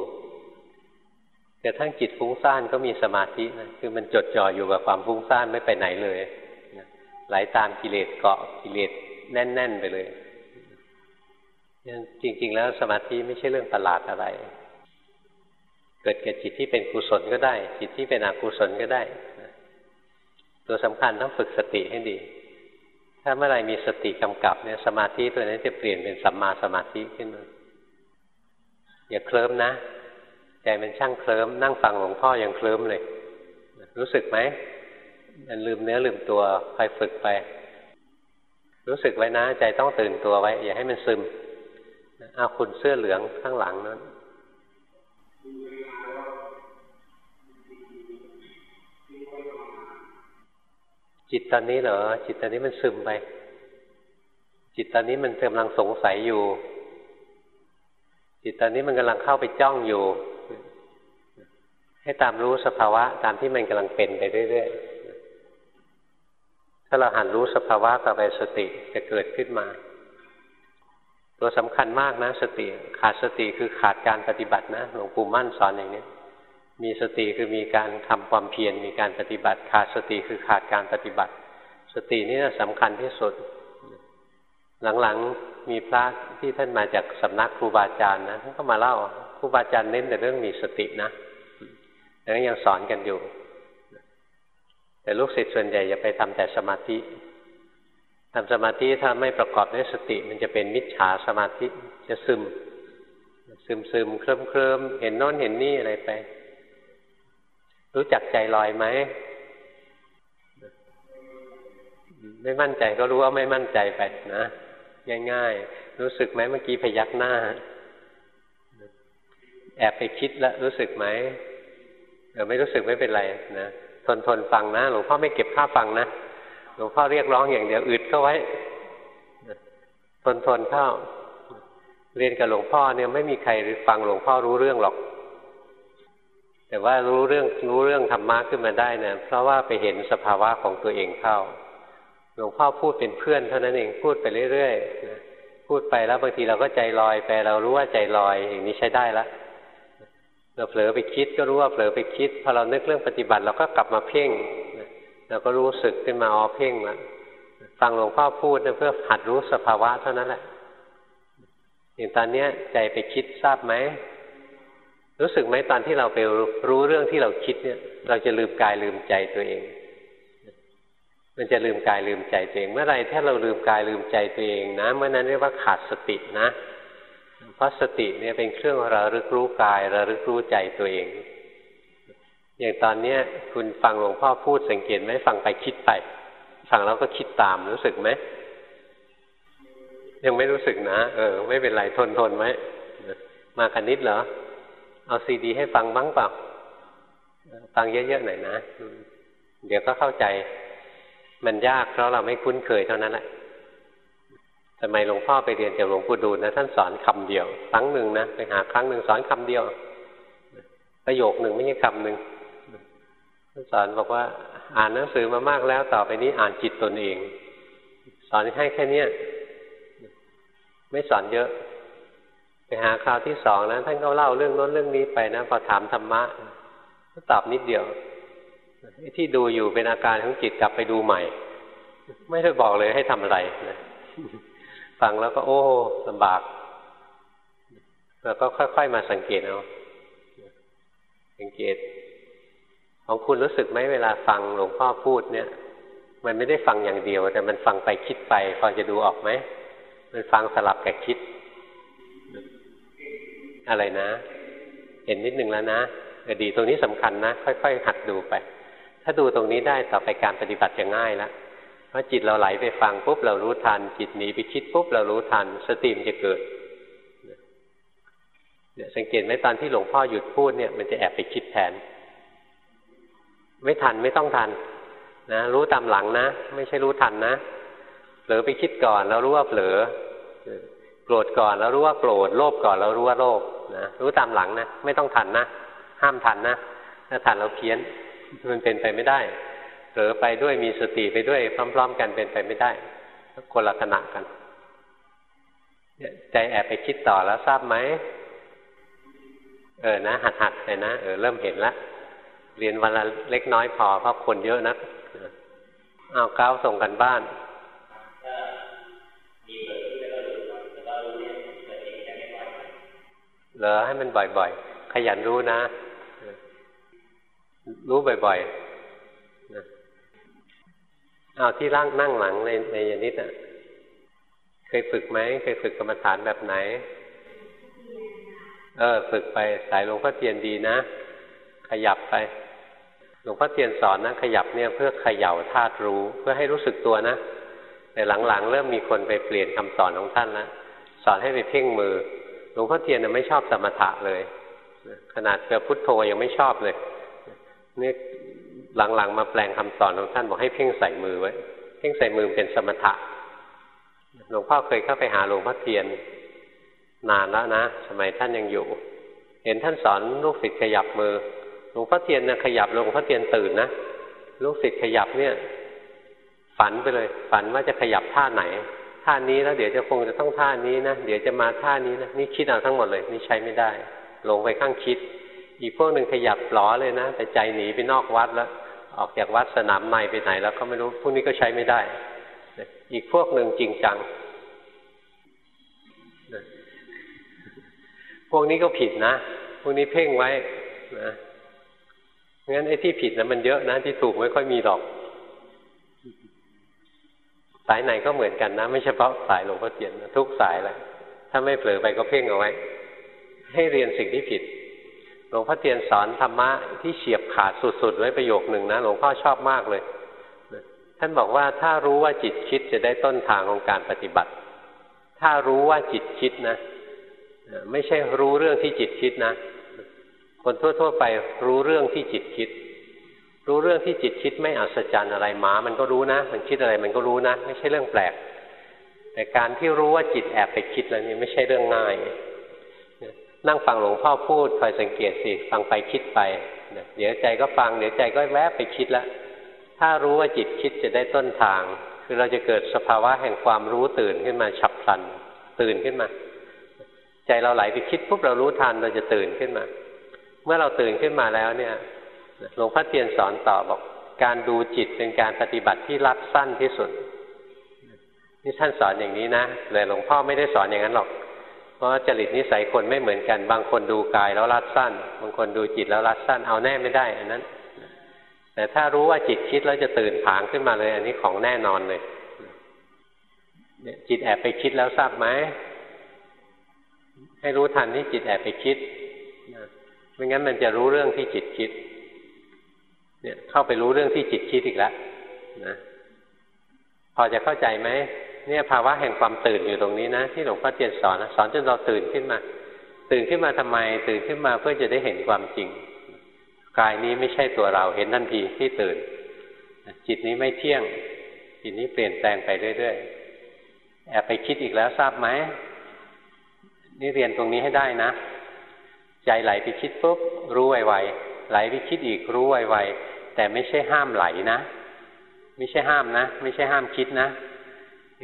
แต่ทั้งจิตฟุ้งซ่านก็มีสมาธินะคือมันจดจ่ออยู่กับความฟุ้งซ่านไม่ไปไหนเลยไหลาตามกิเลสเกาะกิเลสแน่น ๆ ไปเลยจริง ๆ แล้วสมาธิไม่ใช่เรื่องประหลาดอะไร เกิดแก่จิตที่เป็นกุศลก็ได้ จิตที่เป็นอกุศลก็ได้ ตัวสำคัญต้องฝึกสติให้ดีาเมื่อไรมีสติกำกับเนี่ยสมาธิตัวนั้นจะเปลี่ยนเป็นสัมมาสมาธิขึ้นมาอย่าเคลิ้มนะใจมันช่างเคลิ้มนั่งฟังหลวงพ่อยังเคลิ้มเลย รู้สึกไหมมันลืมเนื้อลืมตัวคอยฝึกไป รู้สึกไว้นะ ใจต้องตื่นตัวไว้ อย่าให้มันซึมเอาคุณเสื้อเหลืองข้างหลังนั้น จิตตอนนี้เหรอจิตตอนนี้มันซึมไป จิตตอนนี้มันกำลังสงสัยอยู่ จิตตอนนี้มันกำลังเข้าไปจ้องอยู่ ให้ตามรู้สภาวะ ตามที่มันกำลังเป็นไปเรื่อยๆถ้าเราหันรู้สภาวะต่อไปสติจะเกิดขึ้นมา ตัวสำคัญมากนะ สติขาดสติคือขาดการปฏิบัตินะหลวงปู่มั่นสอนอย่างนี้ มีสติคือมีการทำความเพียรมีการปฏิบัติ ขาดสติคือขาดการปฏิบัติ สตินี่สำคัญที่สุด หลังๆมีพระที่ท่านมาจากสำนักครูบาอาจารย์นะท่านก็มาเล่าครูบาอาจารย์เน้นแต่เรื่องมีสตินะแต่ก็ยังสอนกันอยู่ แต่ลูกศิษย์ส่วนใหญ่จะไปทำแต่สมาธิทำสมาธิถ้าไม่ประกอบด้วยสติ มันจะเป็นมิจฉาสมาธิจะซึม ซึมซึมเคลิ้มเคลิ้มเห็นโน้นเห็นนี่อะไรไป รู้จักใจลอยไหม ไม่มั่นใจก็รู้ว่าไม่มั่นใจไปนะง่ายๆรู้สึกไหมเมื่อกี้พยักหน้า แอบไปคิดแล้วรู้สึกไหมเดี๋ยวไม่รู้สึกไม่เป็นไรนะทนทนฟังนะหลวงพ่อไม่เก็บค่าฟังนะหลวงพ่อเรียกร้องอย่างเดียวอึดเข้าไว้ทนทนเข้าเรียนกับหลวงพ่อเนี่ยไม่มีใครฟังหลวงพ่อรู้เรื่องหรอก แต่ว่ารู้เรื่องรู้เรื่องธรรมะขึ้นมาได้นะเพราะว่าไปเห็นสภาวะของตัวเองเข้าหลวงพ่อพูดเป็นเพื่อนเท่านั้นเองพูดไปเรื่อยๆพูดไปแล้วบางทีเราก็ใจลอยไปเรารู้ว่าใจลอยอย่างนี้ใช้ได้ละเราเผลอไปคิดก็รู้ว่าเผลอไปคิดพอเรานึกเรื่องปฏิบัติเราก็กลับมาเพ่งเราก็รู้สึกขึ้นมาอ๋อเพ่งละฟังหลวงพ่อพูดเพื่อหัดรู้สภาวะเท่านั้นแหละอย่างตอนเนี้ยใจไปคิดทราบไหม รู้สึกไหมตอนที่เราไปรู้เรื่องที่เราคิดเนี่ย เราจะลืมกายลืมใจตัวเอง มันจะลืมกายลืมใจตัวเอง เมื่อไรถ้าเราลืมกายลืมใจตัวเองนะเมื่อนั้นเรียกว่าขาดสตินะ เพราะสติเนี่ยเป็นเครื่องระลึกรู้กายระลึกรู้ใจตัวเอง อย่างตอนเนี้ยคุณฟังหลวงพ่อพูดสังเกตไหมฟังไปคิดไป ฟังแล้วก็คิดตามรู้สึกไหมยังไม่รู้สึกนะ เออ ไม่เป็นไรทนทนไหมมากันนิดเหรอ เอาซีดี ให้ฟังบ้างเปล่า ฟังเยอะๆหน่อยนะ เดี๋ยวก็เข้าใจ มันยากเพราะเราไม่คุ้นเคยเท่านั้นแหละทำไมหลวงพ่อไปเรียนจากหลวงปู่ดูลนะท่านสอนคำเดียว ครั้งหนึ่งนะไปหาครั้งหนึ่งสอนคำเดียว ประโยคหนึ่งไม่ใช่คำหนึ่งท่านสอนบอกว่า อ่านหนังสือมามากแล้วต่อไปนี้อ่านจิตตนเอง สอนให้แค่เนี้ยไม่สอนเยอะ ไปหาคราวที่สองนะท่านก็เล่าเรื่องน้นเรื่องนี้ไปนะพอถามธรรมะก็ตอบนิดเดียวที่ดูอยู่เป็นอาการของจิตกลับไปดูใหม่ ไม่ได้บอกเลยให้ทำอะไรนะฟังแล้วก็โอ้ลำบากเราก็ค่อย ๆ มาสังเกตเอาสังเกต ของคุณรู้สึกไหมเวลาฟังหลวงพ่อพูดเนี่ย มันไม่ได้ฟังอย่างเดียว แต่มันฟังไปคิดไปพอจะดูออกไหมมันฟังสลับกับคิด อะไรนะ เห็นนิดนึงแล้วนะดีตรงนี้สำคัญนะ ค่อย ๆ หัดดูไป ถ้าดูตรงนี้ได้ต่อไปการปฏิบัติจะง่ายแล้วเพราะจิตเราไหลไปฟังปุ๊บเรารู้ทัน จิตหนีไปคิดปุ๊บเรารู้ทัน สติมจะเกิดเนี่ยสังเกตไหมตอนที่หลวงพ่อหยุดพูดเนี่ยมันจะแอบไปคิดแทน ไม่ทันไม่ต้องทันนะรู้ตามหลังนะ ไม่ใช่รู้ทันนะเผลอไปคิดก่อนแล้วรู้ว่าเผลอ โกรธก่อนแล้วรู้ว่าโกรธโลภก่อนแล้วรู้ว่าโลภนะรู้ตามหลังนะไม่ต้องทันนะห้ามทันนะถ้าทันเราเพี้ยนมันเป็นไปไม่ได้เผลอไปด้วยมีสติไปด้วยพร้อม ๆ กันเป็นไปไม่ได้คนละขณะกันใจแอบไปคิดต่อแล้วทราบไหมเออนะหัดหัดไปนะเออเริ่มเห็นแล้วเรียนวันละเล็กน้อยพอเพราะคนเยอะนะเอาก้าวส่งกันบ้าน เหรอให้มันบ่อยๆ ขยันรู้นะ รู้บ่อยๆเอาที่ร่างนั่งหลังในในยานิดอะ เคยฝึกไหมเคยฝึกกรรมฐานแบบไหน เออ ฝึกไปสายหลวงพ่อเทียนดีนะ ขยับไป หลวงพ่อเทียนสอนนะขยับเนี่ย เพื่อเขย่าธาตุรู้ เพื่อให้รู้สึกตัวนะแต่หลังๆ เริ่มมีคนไปเปลี่ยนคำสอนของท่านแล้วสอนให้ไปเพ่งมือ หลวงพ่อเทียนไม่ชอบสมถะเลยขนาดเกือพุทโธยังไม่ชอบเลยนี่หลังๆมาแปลงคำสอนของท่านบอกให้เพ่งใส่มือไว้ เพ่งใส่มือเป็นสมถะ หลวงพ่อเคยเข้าไปหาหลวงพ่อเทียน นานแล้วนะสมัยท่านยังอยู่ เห็นท่านสอนลูกศิษย์ขยับมือ หลวงพ่อเทียนนะขยับหลวงพ่อเทียนตื่นนะลูกศิษย์ขยับเนี่ย ฝันไปเลย ฝันว่าจะขยับท่าไหน ท่านี้แล้วเดี๋ยวจะคงจะต้องท่านี้นะเดี๋ยวจะมาท่านี้นะนี่คิดเอาทั้งหมดเลยนี่ใช้ไม่ได้ลงไปข้างคิด อีกพวกหนึ่งขยับหลอเลยนะ แต่ใจหนีไปนอกวัดแล้ว ออกจากวัดสนามในไปไหน แล้วก็ไม่รู้พวกนี้ก็ใช้ไม่ได้ อีกพวกหนึ่งจริงจังพวกนี้ก็ผิดนะ พวกนี้เพ่งไว้นะงั้นไอ้ที่ผิดนะมันเยอะนะที่ถูกไม่ค่อยมีหรอก สายไหนก็เหมือนกันนะ ไม่เฉพาะสายหลวงพ่อเทียนนะทุกสายแหละถ้าไม่เผลอไปก็เพ่งเอาไว้ ให้เรียนสิ่งที่ผิด หลวงพ่อเทียนสอนธรรมะที่เฉียบขาดสุดๆไว้ประโยคหนึ่งนะหลวงพ่อชอบมากเลย ท่านบอกว่าถ้ารู้ว่าจิตคิดจะได้ต้นทางของการปฏิบัติ ถ้ารู้ว่าจิตคิดนะ ไม่ใช่รู้เรื่องที่จิตคิดนะ คนทั่ว ๆ ไปรู้เรื่องที่จิตคิด รู้เรื่องที่จิตคิดไม่อัศจรรย์อะไรหมา มันก็รู้นะ มันคิดอะไรมันก็รู้นะ ไม่ใช่เรื่องแปลก แต่การที่รู้ว่าจิตแอบไปคิดแล้วนี่ไม่ใช่เรื่องง่ายนั่งฟังหลวงพ่อพูดคอยสังเกตสิฟังไปคิดไปเดี๋ยวใจก็ฟังเดี๋ยวใจก็แวบไปคิดแล้วถ้ารู้ว่าจิตคิดจะได้ต้นทาง คือเราจะเกิดสภาวะแห่งความรู้ตื่นขึ้นมาฉับพลัน ตื่นขึ้นมา ใจเราไหลไปคิดปุ๊บเรารู้ทันเราจะตื่นขึ้นมา เมื่อเราตื่นขึ้นมาแล้วเนี่ย หลวงพ่อเทียนสอนต่อบอกการดูจิตเป็นการปฏิบัติที่รัดสั้นที่สุดนี่ท่านสอนอย่างนี้นะแต่หลวงพ่อไม่ได้สอนอย่างนั้นหรอก เพราะจริตนิสัยคนไม่เหมือนกัน บางคนดูกายแล้วรัดสั้น บางคนดูจิตแล้วรัดสั้น เอาแน่ไม่ได้ อันนั้น แต่ถ้ารู้ว่าจิตคิดแล้วจะตื่นผางขึ้นมาเลย อันนี้ของแน่นอนเลยจิตแอบไปคิดแล้วทราบไหมให้รู้ทันที่จิตแอบไปคิดไม่งั้นมันจะรู้เรื่องที่จิตคิด เนี่ยเข้าไปรู้เรื่องที่จิตคิดอีกแล้วนะพอจะเข้าใจไหมเนี่ยภาวะแห่งความตื่นอยู่ตรงนี้นะ ที่หลวงพ่อเทียนสอนสอนจนเราตื่นขึ้นมา ตื่นขึ้นมาทำไม ตื่นขึ้นมาเพื่อจะได้เห็นความจริงกายนี้ไม่ใช่ตัวเราเห็นทันทีที่ตื่น จิตนี้ไม่เที่ยง จิตนี้เปลี่ยนแปลงไปเรื่อยๆแอบไปคิดอีกแล้วทราบไหมนี่เรียนตรงนี้ให้ได้นะ ใจไหลไปคิดปุ๊บรู้ไวๆไหลไปคิดอีกรู้ไวๆ แต่ไม่ใช่ห้ามไหลนะ ไม่ใช่ห้ามนะ ไม่ใช่ห้ามคิดนะ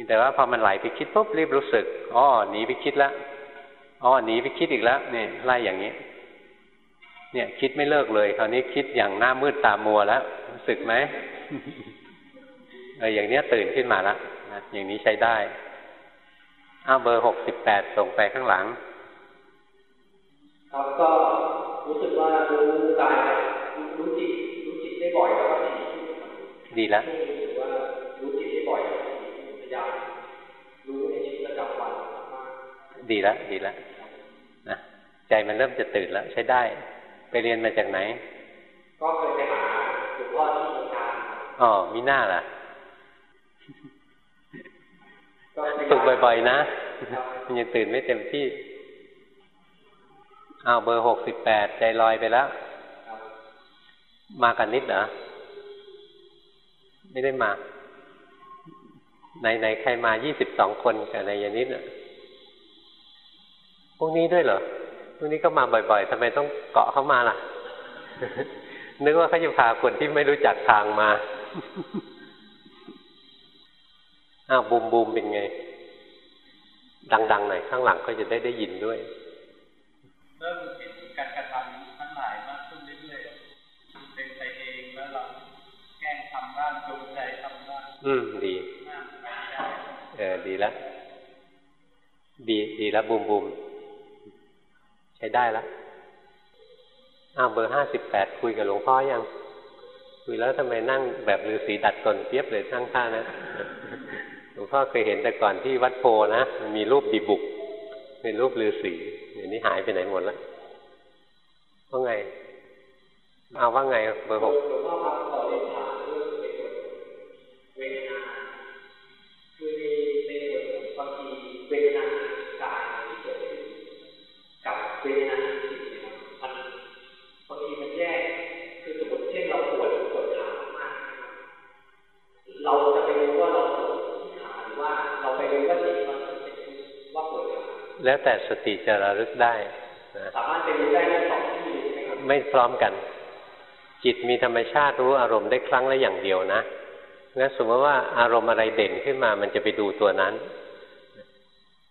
แต่ว่าพอมันไหลไปคิดปุ๊บรีบรู้สึกอ๋อหนีไปคิดแล้วอ๋อหนีไปคิดอีกแล้วเนี่ยไล่อย่างนี้ เนี่ยคิดไม่เลิกเลย คราวนี้คิดอย่างหน้ามืดตามัวแล้วรู้สึกไหมเอออย่างเนี้ยตื่นขึ้นมาแล้วนะอย่างนี้ใช้ได้อ้าวเบอร์หกสิบแปดส่งไปข้างหลังครับก็รู้สึกว่ารู้กาย ได้บ่อยแล้วก็ถี่ดีแล้วรู้สึกว่ารู้จิตได้บ่อยพยายามรู้ในชีวิตประจำวันดีแล้วดีแล้วนะใจมันเริ่มจะตื่นแล้ว ใช้ได้ ไปเรียนมาจากไหน ก็เคยไปหาหลวงพ่อที่เมืองการอ๋อมีหน้าล่ะฝึกบ่อย ๆ นะมันยังตื่นไม่เต็มที่อ้าวเบอร์หกสิบแปดใจลอยไปแล้ว มากันนิดเหรอ ไม่ได้มา ไหนไหนใครมายี่สิบสองคนกับนายนิดอะพวกนี้ด้วยเหรอพวกนี้ก็มาบ่อย ๆทำไมต้องเกาะเข้ามาล่ะ นึกว่าเขาจะพาคนที่ไม่รู้จักทางมา อ้าวบูมบูมเป็นไง ดังๆหน่อยข้างหลังก็จะได้ได้ยินด้วย อืมดี เออดีแล้วดีดีแล้วบูมบูมใช้ได้แล้วอ้าวเบอร์ห้าสิบแปดคุยกับหลวงพ่อยัง คุยแล้วทำไมนั่งแบบฤาษีดัดตนเปียบเลยทั้งท่านะหลวงพ่อเคยเห็นแต่ก่อนที่วัดโพนะมันมีรูปดีบุก เป็นรูปฤาษีเดี๋ยวนี้หายไปไหนหมดแล้วว่าไง เอาว่าไงเบอร์หก แล้วแต่สติจะระลึกได้สามารถจะรู้ได้ทั้งสองที่ไม่พร้อมกัน จิตมีธรรมชาติรู้อารมณ์ได้ครั้งละอย่างเดียวนะงั้นสมมติว่าอารมณ์อะไรเด่นขึ้นมามันจะไปดูตัวนั้น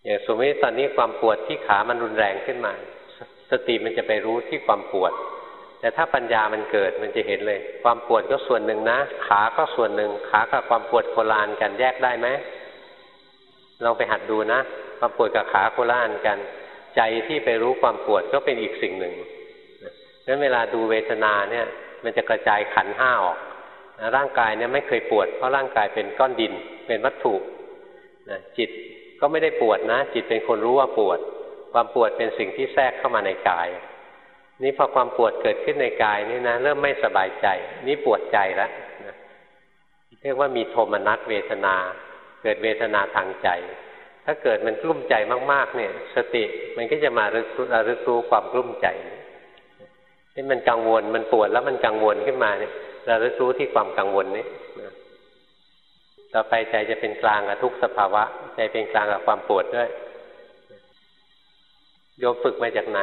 อย่างสมมติตอนนี้ความปวดที่ขามันรุนแรงขึ้นมา สติมันจะไปรู้ที่ความปวด แต่ถ้าปัญญามันเกิดมันจะเห็นเลย ความปวดก็ส่วนหนึ่งนะ ขาก็ส่วนหนึ่งขากับความปวดโคลานกันแยกได้ไหมลองไปหัดดูนะ ความปวดกับขาโคล่านกัน ใจที่ไปรู้ความปวดก็เป็นอีกสิ่งหนึ่งนั้นเวลาดูเวทนาเนี่ยมันจะกระจายขันห้าออกร่างกายเนี่ยไม่เคยปวด เพราะร่างกายเป็นก้อนดินเป็นวัตถุจิตก็ไม่ได้ปวดนะ จิตเป็นคนรู้ว่าปวด ความปวดเป็นสิ่งที่แทรกเข้ามาในกาย นี่พอความปวดเกิดขึ้นในกายนี่นะ เริ่มไม่สบายใจ นี่ปวดใจแล้วเรียกว่ามีโทมนัสเวทนา เกิดเวทนาทางใจ ถ้าเกิดมันกลุ้มใจมาก ๆ เนี่ย สติมันก็จะมารึกระลึกรู้ความกลุ้มใจที่มันกังวลมันปวดแล้วมันกังวลขึ้นมาเนี่ยระลึกรู้ที่ความกังวลนี้ต่อไปใจจะเป็นกลางกับทุกสภาวะ ใจเป็นกลางกับความปวดด้วยโยมฝึกมาจากไหน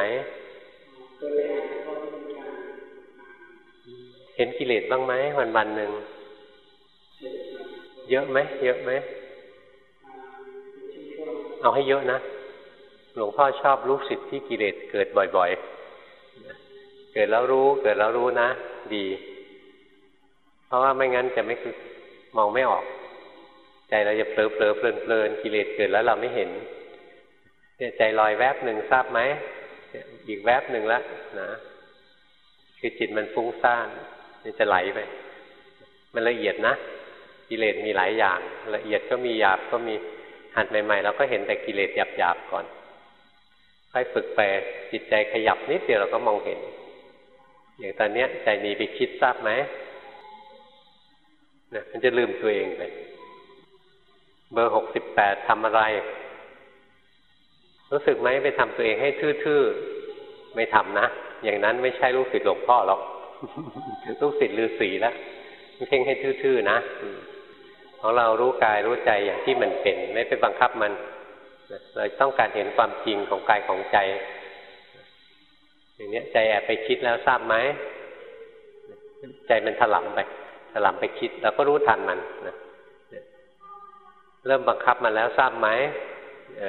เห็นกิเลสบ้างไหมวันวันหนึ่งเยอะไหมเยอะไหม เอาให้เยอะนะ หลวงพ่อชอบลูกศิษย์ที่กิเลสเกิดบ่อยๆ เกิดแล้วรู้เกิดแล้วรู้นะ ดี เพราะว่าไม่งั้นจะไม่มองไม่ออก ใจเราจะเผลอเผลอเพลินเพลินกิเลสเกิดแล้วเราไม่เห็นเนี่ยใจลอยแวบหนึ่งทราบไหมอีกแวบหนึ่งละนะคือจิตมันฟุ้งซ่านมันจะไหลไป มันละเอียดนะกิเลสมีหลายอย่าง ละเอียดก็มีหยาบก็มี หัดใหม่ๆเราก็เห็นแต่กิเลสหยาบๆก่อนค่อยฝึกไปจิตใจขยับนิดเดียวเราก็มองเห็น อย่างตอนนี้ใจมีไปคิดทราบไหมนี่ยมันจะลืมตัวเองไปเบอร์หกสิบแปดทำอะไร รู้สึกไหมไปทำตัวเองให้ทื่อๆ ไม่ทำนะ อย่างนั้นไม่ใช่ลูกศิษย์หลวงพ่อหรอกลูกศิษย์ลือสีแล้วเพ่งให้ทื่อๆนะ ของเรารู้กายรู้ใจอย่างที่มันเป็น ไม่ไปบังคับมันเราต้องการเห็นความจริงของกายของใจ อย่างนี้ใจแอบไปคิดแล้วทราบไหมใจมันถลำไปถลำไปคิดเราก็รู้ทันมันนะเริ่มบังคับมันแล้วทราบไหม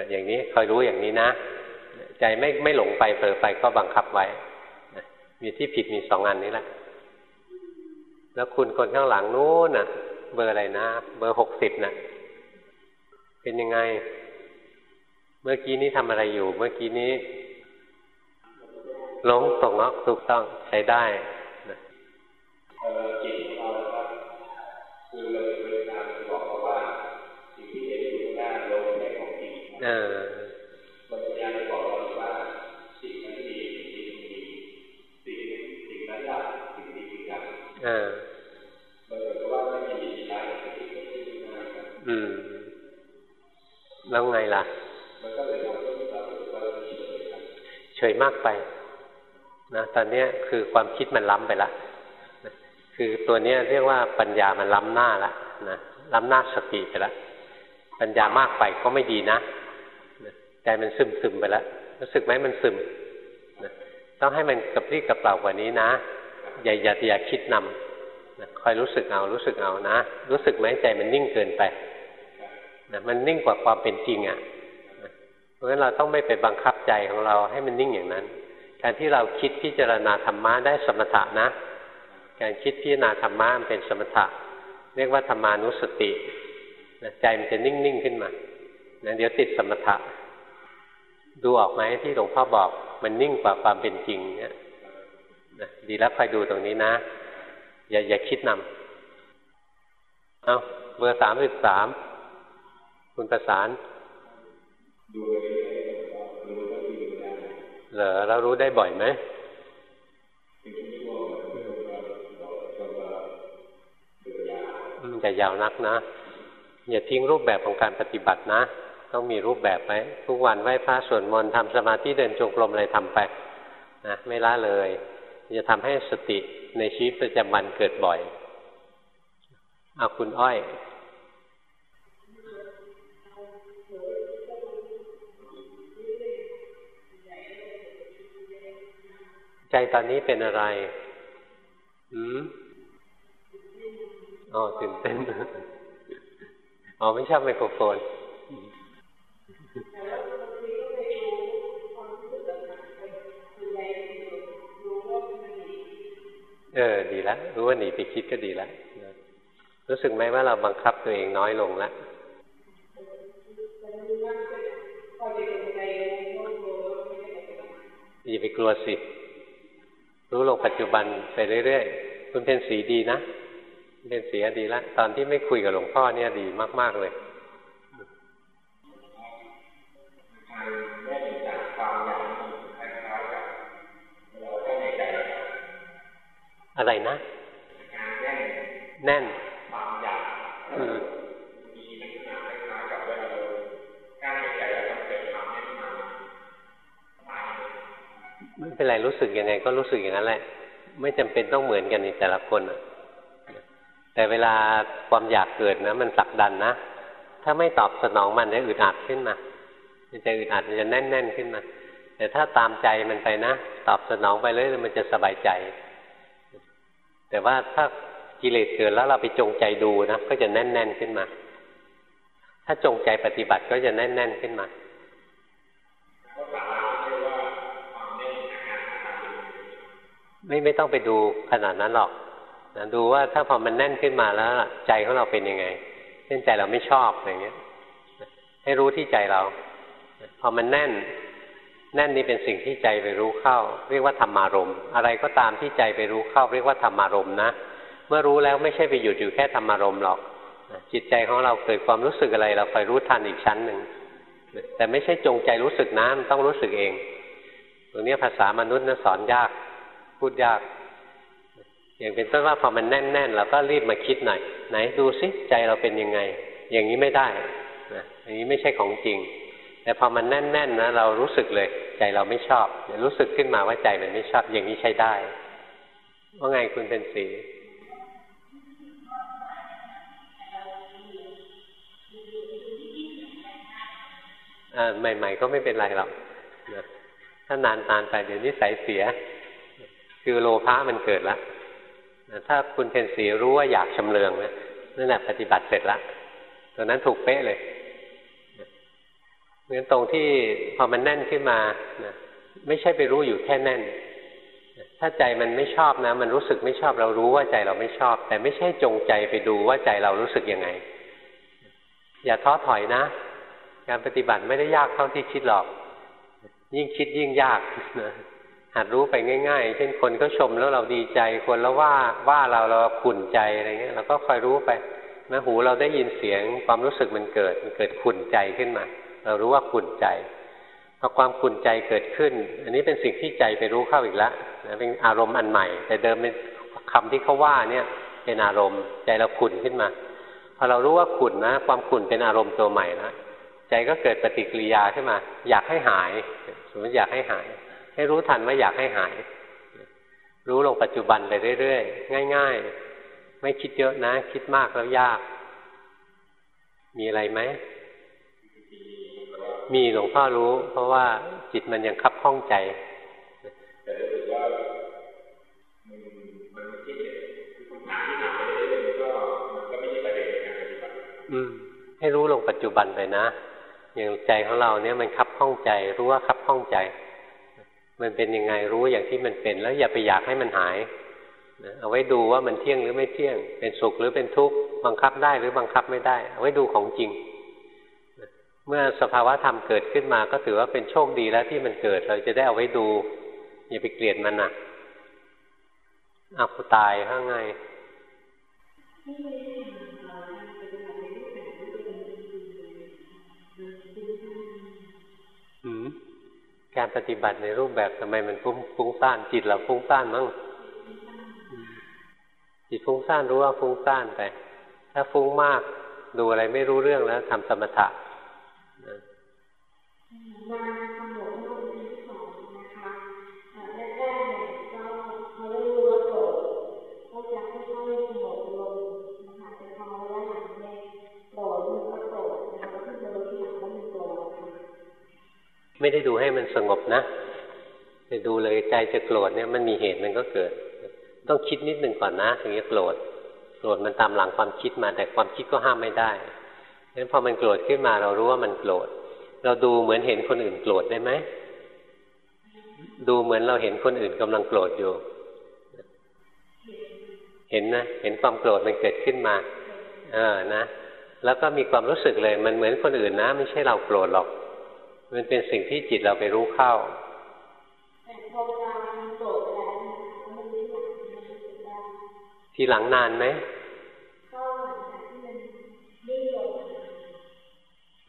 อย่างนี้คอยรู้อย่างนี้นะ ใจไม่ไม่หลงไปเผลอไปก็บังคับไว้มีที่ผิดมีสองอันนี้แหละแล้วคุณคนข้างหลังนู้นน่ะ เบอร์อะไรนะ เบอร์หกสิบนะ่ะ เป็นยังไง เมื่อกี้นี้ทำอะไรอยู่ เมื่อกี้นี้หลงตกเนอกถูกต้องใช้ได้นะเออ แล้วไงล่ะ เฉยมากไปนะตอนนี้คือความคิดมันล้ำไปละคือตัวนี้เรียกว่าปัญญามันล้ำหน้าละนะล้ำหน้าสติไปละปัญญามากไปก็ไม่ดีนะใจมันซึมซึมไปแล้วรู้สึกไหมมันซึมต้องให้มันกระปรี้กระเป๋ากว่านี้นะ อย่าอย่าอย่าคิดนำคอยรู้สึกเอารู้สึกเอานะ รู้สึกไหมใจมันนิ่งเกินไป มันนิ่งกว่าความเป็นจริงอะ่ะเพราะฉะนั้นเราต้องไม่ไปบังคับใจของเราให้มันนิ่งอย่างนั้น การที่เราคิดพิจารณาธรรมะได้สมถะนะ การคิดพิจารณาธรรมะมันเป็นสมถะ เรียกว่าธรรมานุสติใจมันจะนิ่งๆขึ้นมานะเดี๋ยวติดสมถะ ดูออกไหมที่หลวงพ่อบอกมันนิ่งกว่าความเป็นจริงเนี่ยนะดีแล้วคอยดูตรงนี้นะ อย่าอย่าคิดนำเอาเบอร์สามสิบสาม คุณประสานเหรอเรารู้ได้บ่อยไหมจะยาวนักนะ อย่าทิ้งรูปแบบของการปฏิบัตินะ ต้องมีรูปแบบไว้ทุกวันไหว้พระสวดมนต์ทำสมาธิเดินจงกรมอะไรทำไปนะไม่ละเลยจะทำให้สติในชีวิตประจำวันเกิดบ่อยเอาคุณอ้อย ใจตอนนี้เป็นอะไรอืมอ๋อตื่นเต้นอ๋อไม่ชอบไมโครโฟนเออ ดีแล้วรู้ว่าหนีไปคิดก็ดีแล้วรู้สึกไหมว่าเราบังคับตัวเองน้อยลงแล้วอย่าไปกลัวสิ รู้ลงปัจจุบันไปเรื่อยๆคุณเป็นสีดีนะเป็นสีดีแล้วตอนที่ไม่คุยกับหลวงพ่อเนี่ยดีมาก ๆเลยอะไรนะ แน่นไม่ เป็นไรรู้สึกยังไงก็รู้สึกอย่างนั้นแหละ ไม่จำเป็นต้องเหมือนกันในแต่ละคนแต่เวลาความอยากเกิดนะ มันสักดันนะ ถ้าไม่ตอบสนองมันจะอึดอัดขึ้นมามันจะอึดอัดมันจะแน่น ๆ ขึ้นมา แต่ถ้าตามใจมันไปนะ ตอบสนองไปเลยมันจะสบายใจ แต่ว่าถ้ากิเลสเกิดแล้วเราไปจงใจดูนะก็จะแน่น ๆ ขึ้นมา ถ้าจงใจปฏิบัติก็จะแน่น ๆ ขึ้นมา ไม่ไม่ต้องไปดูขนาดนั้นหรอกนะดูว่าถ้าพอมันแน่นขึ้นมาแล้วใจของเราเป็นยังไงเช่นใจเราไม่ชอบอย่างเงี้ย ให้รู้ที่ใจเรา พอมันแน่น แน่นนี่เป็นสิ่งที่ใจไปรู้เข้า เรียกว่าธรรมารมอะไรก็ตามที่ใจไปรู้เข้า เรียกว่าธรรมารมนะเมื่อรู้แล้วไม่ใช่ไปหยุดอยู่แค่ธรรมารมหรอกจิตใจของเราเกิดความรู้สึกอะไร เราคอยรู้ทันอีกชั้นหนึ่งแต่ไม่ใช่จงใจรู้สึกนะมันต้องรู้สึกเอง ตรงนี้ภาษามนุษย์นะสอนยาก พูดยาก อย่างเป็นต้นว่าพอมันแน่นๆเราก็รีบมาคิดหน่อย ไหนดูซิใจเราเป็นยังไง อย่างนี้ไม่ได้นะอย่างนี้ไม่ใช่ของจริง แต่พอมันแน่นๆนะเรารู้สึกเลย ใจเราไม่ชอบรู้สึกขึ้นมาว่าใจมันไม่ชอบ อย่างนี้ใช้ได้ ว่าไงคุณเป็นสีใหม่ ๆ ก็ไม่เป็นไรหรอกถ้านานๆไปเดี๋ยวนี้ใสเสีย คือโลภะมันเกิดแล้วถ้าคุณเพนสีรู้ว่าอยากชำเลืองนะนั่นแหละปฏิบัติเสร็จแล้วตอนนั้นถูกเป๊ะเลยเพราะฉะนั้นตรงที่พอมันแน่นขึ้นมานะไม่ใช่ไปรู้อยู่แค่แน่น ถ้าใจมันไม่ชอบนะ มันรู้สึกไม่ชอบเรารู้ว่าใจเราไม่ชอบ แต่ไม่ใช่จงใจไปดูว่าใจเรารู้สึกยังไง อย่าท้อถอยนะ การปฏิบัติไม่ได้ยากเท่าที่คิดหรอก ยิ่งคิดยิ่งยากนะ หัดรู้ไปง่าย ๆ เช่นคนก็ชมแล้วเราดีใจ คนแล้วว่าว่าเราเราขุ่นใจอะไรเงี้ยเราก็คอยรู้ไปนะหูเราได้ยินเสียงความรู้สึกมันเกิด มันเกิดขุ่นใจขึ้นมา เรารู้ว่าขุ่นใจพอความขุ่นใจเกิดขึ้น อันนี้เป็นสิ่งที่ใจไปรู้เข้าอีกแล้วนะเป็นอารมณ์อันใหม่ แต่เดิมเป็นคำที่เขาว่าเนี่ยเป็นอารมณ์ ใจเราขุ่นขึ้นมาพอเรารู้ว่าขุ่นนะ ความขุ่นเป็นอารมณ์ตัวใหม่นะใจก็เกิดปฏิกิริยาขึ้นมา อยากให้หาย สมมติอยากให้หาย ให้รู้ทันว่าอยากให้หาย รู้ลงปัจจุบันไปเรื่อยๆ ง่าย ๆ ไม่คิดเยอะนะ คิดมากแล้วยาก มีอะไรไหม มีหลวงพ่อรู้ เพราะว่าจิตมันยังคับข้องใจแต่รู้สึกว่ามันมันคิดเนี่ยคำถามที่ถามไปเรื่อยๆก็มันก็ไม่ใช่ประเด็นในการปฏิบัติอืมให้รู้ลงปัจจุบันไปนะ อย่างใจของเราเนี่ยมันคับข้องใจ รู้ว่าคับข้องใจ มันเป็นยังไงรู้อย่างที่มันเป็น แล้วอย่าไปอยากให้มันหายเอาไว้ดูว่ามันเที่ยงหรือไม่เที่ยง เป็นสุขหรือเป็นทุกข์บังคับได้หรือบังคับไม่ได้ เอาไว้ดูของจริง เมื่อสภาวะธรรมเกิดขึ้นมาก็ถือว่าเป็นโชคดีแล้วที่มันเกิด เราจะได้เอาไว้ดู อย่าไปเกลียดมันนะอากูตายข้างไง การปฏิบัติในรูปแบบทำไมมันฟุ้งซ่านจิตเราฟุ้งซ่านมั้งจิตฟุ้งซ่านรู้ว่าฟุ้งซ่านไป ถ้าฟุ้งมากดูอะไรไม่รู้เรื่องแล้วทำสมถะ ไม่ได้ดูให้มันสงบนะจะดูเลยใจจะโกรธเนี่ยมันมีเหตุมันก็เกิด ต้องคิดนิดหนึ่งก่อนนะถึงจะโกรธโกรธมันตามหลังความคิดมาแต่ความคิดก็ห้ามไม่ได้งั้นพอมันโกรธขึ้นมาเรารู้ว่ามันโกรธเราดูเหมือนเห็นคนอื่นโกรธได้ไหมดูเหมือนเราเห็นคนอื่นกำลังโกรธอยู่ เห็นนะ เห็นความโกรธมันเกิดขึ้นมา เออนะ แล้วก็มีความรู้สึกเลย มันเหมือนคนอื่นนะ ไม่ใช่เราโกรธหรอก มันเป็นสิ่งที่จิตเราไปรู้เข้าทีหลังนานไหม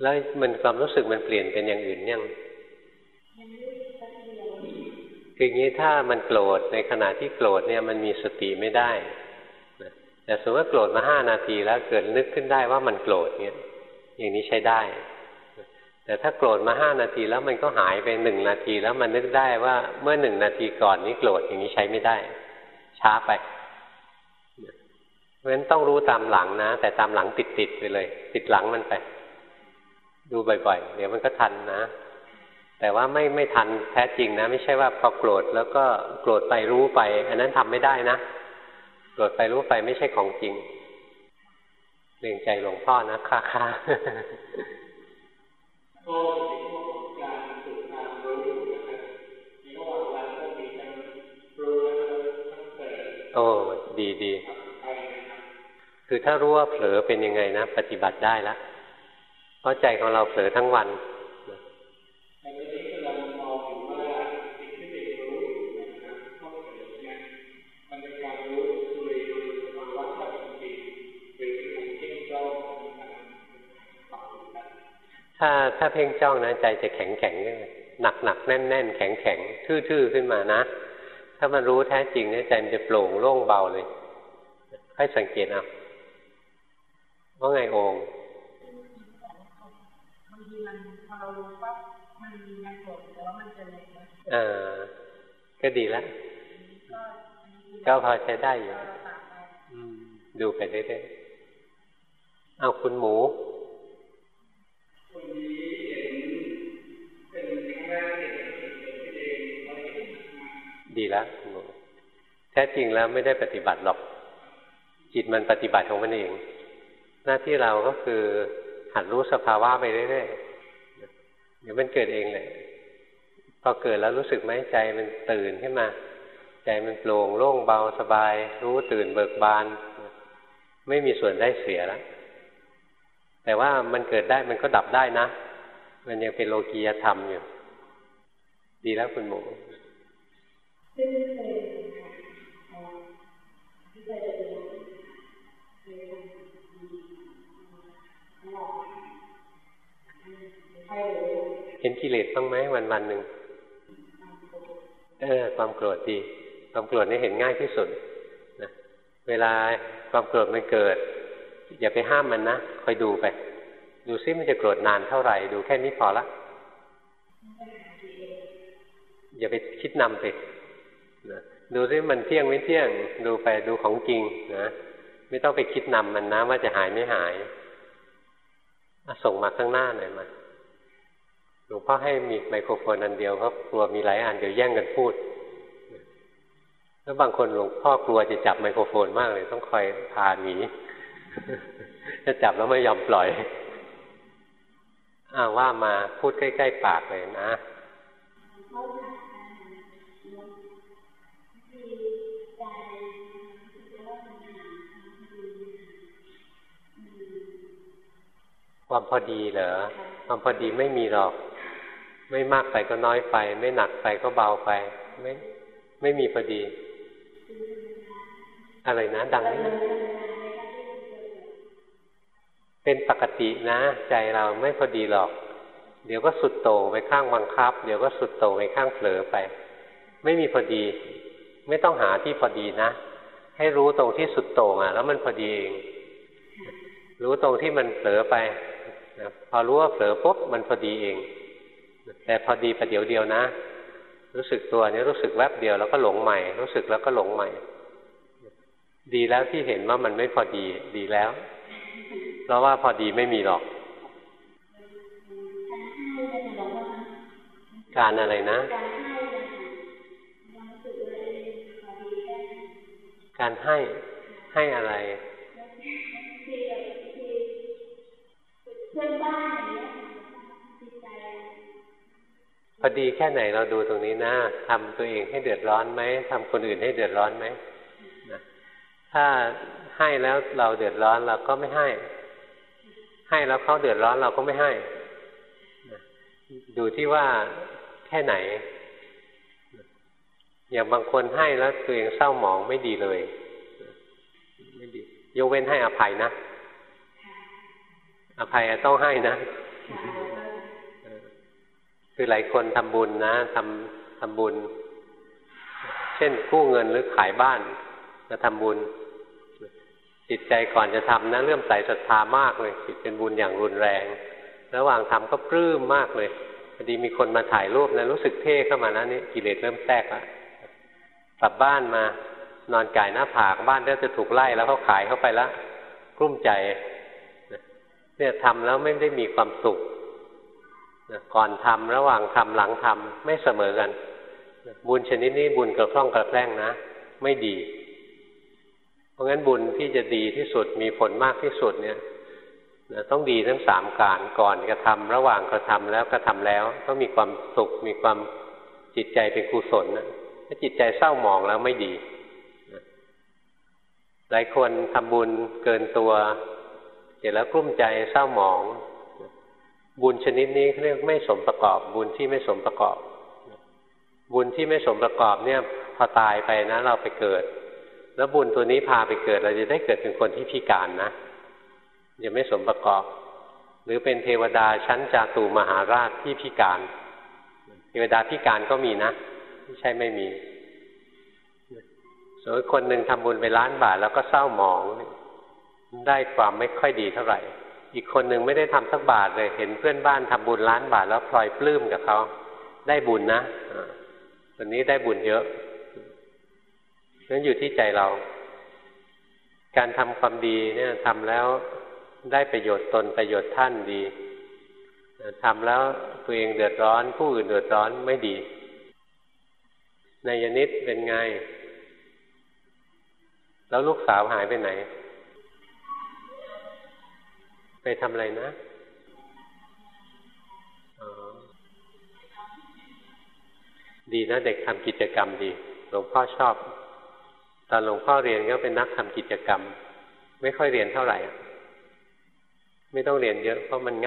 แล้วมันความรู้สึกมันเปลี่ยนเป็นอย่างอื่นยังคืออย่างนี้ถ้ามันโกรธในขณะที่โกรธเนี่ยมันมีสติไม่ได้แต่สมมติว่าโกรธมาห้านาทีแล้วเกิดนึกขึ้นได้ว่ามันโกรธเนี่ยอย่างนี้ใช้ได้ แต่ถ้าโกรธมาห้านาทีแล้วมันก็หายไปหนึ่งนาทีแล้วมันนึกได้ว่าเมื่อหนึ่งนาทีก่อนนี้โกรธอย่างนี้ใช้ไม่ได้ ช้าไปเพราะฉะนั้นต้องรู้ตามหลังนะ แต่ตามหลังติดๆไปเลย ติดหลังมันไป ดูบ่อย ๆ เดี๋ยวมันก็ทันนะ แต่ว่าไม่ไม่ทันแท้จริงนะ ไม่ใช่ว่าพอโกรธแล้วก็โกรธไปรู้ไป อันนั้นทำไม่ได้นะโกรธไปรู้ไปไม่ใช่ของจริงเรียงใจหลวงพ่อนะค่ะาค่าโอ้ดีดีคือถ้ารู้ว่าเผลอเป็นยังไงนะ ปฏิบัติได้ละเพราะใจของเราเผลอทั้งวัน ถ้าถ้าเพ่งจ้องนะใจจะแข็งแข็งหนักหนักแน่นแน่นแข็งแข็งทื่อๆขึ้นมานะ ถ้ามันรู้แท้จริงเนี่ยใจมันจะโปร่งโล่งเบาเลยให้สังเกตเอาว่าไงองค์ทีมันพอเรารู้ปั๊บมันมันโกรธแต่ว่ามันจะเล็กเออก็ดีแล้วก็พอใช้ได้อยู่ดูไปเรื่อยๆเอาคุณหมู ดีแล้วแท้จริงแล้วไม่ได้ปฏิบัติหรอก จิตมันปฏิบัติของมันเอง หน้าที่เราก็คือหัดรู้สภาวะไปเรื่อยๆเดี๋ยวมันเกิดเองเลยพอเกิดแล้วรู้สึกไหมใจมันตื่นขึ้นมา ใจมันโปร่งโล่งเบาสบาย รู้ตื่นเบิกบาน ไม่มีส่วนได้เสียแล้ว แต่ว่ามันเกิดได้มันก็ดับได้นะ มันยังเป็นโลกียธรรมอยู่ ดีแล้วคุณหมูเห็นกิเลสบ้างไหมวันวันหนึ่งเออ ความโกรธดี ความโกรธนี่เห็นง่ายที่สุดนะเวลาความโกรธมันเกิด อย่าไปห้ามมันนะคอยดูไป ดูซิมันจะโกรธนานเท่าไหร่ ดูแค่นี้พอละ อย่าไปคิดนำไปนะดูซิมันเที่ยงไม่เที่ยง ดูไปดูของจริงนะไม่ต้องไปคิดนำมันนะ ว่าจะหายไม่หายส่งมาข้างหน้าหน่อยมาหลวงพ่อให้มีไมโครโฟนอันเดียวเพราะกลัวมีหลายอันเดี๋ยวแย่งกันพูด แล้วบางคนหลวงพ่อกลัวจะจับไมโครโฟนมากเลย ต้องคอยพาหนี จะจับแล้วไม่ยอมปล่อยอ้าว่ามาพูดใกล้ ๆ ปากเลยนะความพอดีเหรอความพอดีไม่มีหรอก ไม่มากไปก็น้อยไป ไม่หนักไปก็เบาไป ไม่ไม่มีพอดี อะไรนะ ดังนี้ เป็นปกตินะ ใจเราไม่พอดีหรอก เดี๋ยวก็สุดโต่งไปข้างบังคับ เดี๋ยวก็สุดโต่งไปข้างเผลอไป ไม่มีพอดี ไม่ต้องหาที่พอดีนะ ให้รู้ตรงที่สุดโต่งอะ แล้วมันพอดีเอง รู้ตรงที่มันเผลอไปพอรู้ว่าเผลอปุ๊บมันพอดีเอง แต่พอดีประเดี๋ยวเดียวนะ รู้สึกตัวนี้รู้สึกแวบเดียวแล้วก็หลงใหม่ รู้สึกแล้วก็หลงใหม่ ดีแล้วที่เห็นว่ามันไม่พอดี ดีแล้ว เพราะว่าพอดีไม่มีหรอก การอะไรนะ การให้ให้อะไรพอนบ้านอย่างเงี้ยจิตใจพอดีแค่ไหนเราดูตรงนี้นะทำตัวเองให้เดือดร้อนไหมทำคนอื่นให้เดือดร้อนไหมนะถ้าให้แล้วเราเดือดร้อนเราก็ไม่ให้ ให้แล้วเขาเดือดร้อนเราก็ไม่ให้ ดูที่ว่าแค่ไหน อย่างบางคนให้แล้วตัวเองเศร้าหมองไม่ดีเลยไม่ดียกเว้นให้อภัยนะอภัยต้องให้นะคือหลายคนทำบุญนะทำทำบุญ เช่นกู้เงินหรือขายบ้านจะทำบุญ จิตใจก่อนจะทำนะเริ่มใส่ศรัทธามากเลยจิตเป็นบุญอย่างรุนแรง ระหว่างทำก็ปลื้มมากเลยพอดีมีคนมาถ่ายรูปนะรู้สึกเท่เข้ามานะนี่กิเลสเริ่มแทรกแล้วกลับบ้านมานอนก่ายหน้าผากบ้านก็จะถูกไล่แล้วเขาขายเข้าไปแล้วกลุ้มใจเนี่ยทำแล้วไม่ได้มีความสุขก่อนทำระหว่างทำหลังทำไม่เสมอกัน บุญชนิดนี้บุญกระพร่องกระแพร่งนะ ไม่ดี เพราะงั้นบุญที่จะดีที่สุดมีผลมากที่สุดเนี่ยต้องดีทั้งสามการก่อนกระทำระหว่างกระทำแล้วกระทำแล้วต้องมีความสุขมีความจิตใจเป็นกุศลนะถ้าจิตใจเศร้าหมองแล้วไม่ดีหลายคนทำบุญเกินตัวเสร็จแล้วกลุ้มใจเศร้าหมองบุญชนิดนี้เรียกไม่สมประกอบ บุญที่ไม่สมประกอบ บุญที่ไม่สมประกอบเนี่ยพอตายไปนะเราไปเกิด แล้วบุญตัวนี้พาไปเกิด เราจะได้เกิดเป็นคนที่พิการนะยังไม่สมประกอบ หรือเป็นเทวดาชั้นจาตุมหาราชที่พิการ เทวดาพิการก็มีนะไม่ใช่ไม่มีส่วนคนหนึ่งทำบุญไปล้านบาทแล้วก็เศร้าหมองได้ความไม่ค่อยดีเท่าไหร่ อีกคนหนึ่งไม่ได้ทำสักบาทเลย เห็นเพื่อนบ้านทำบุญล้านบาทแล้วพลอยปลื้มกับเขา ได้บุญนะคนนี้ได้บุญเยอะ นั้นอยู่ที่ใจเรา การทำความดีเนี่ยทำแล้วได้ประโยชน์ตนประโยชน์ท่านดีทำแล้วตัวเองเดือดร้อน ผู้อื่นเดือดร้อนไม่ดีนายนิดเป็นไง แล้วลูกสาวหายไปไหน ไปทำอะไรนะดีนะเด็กทำกิจกรรมดี หลวงพ่อชอบ ตอนหลวงพ่อเรียนก็เป็นนักทำกิจกรรม ไม่ค่อยเรียนเท่าไหร่ ไม่ต้องเรียนเยอะเพราะมันง่าย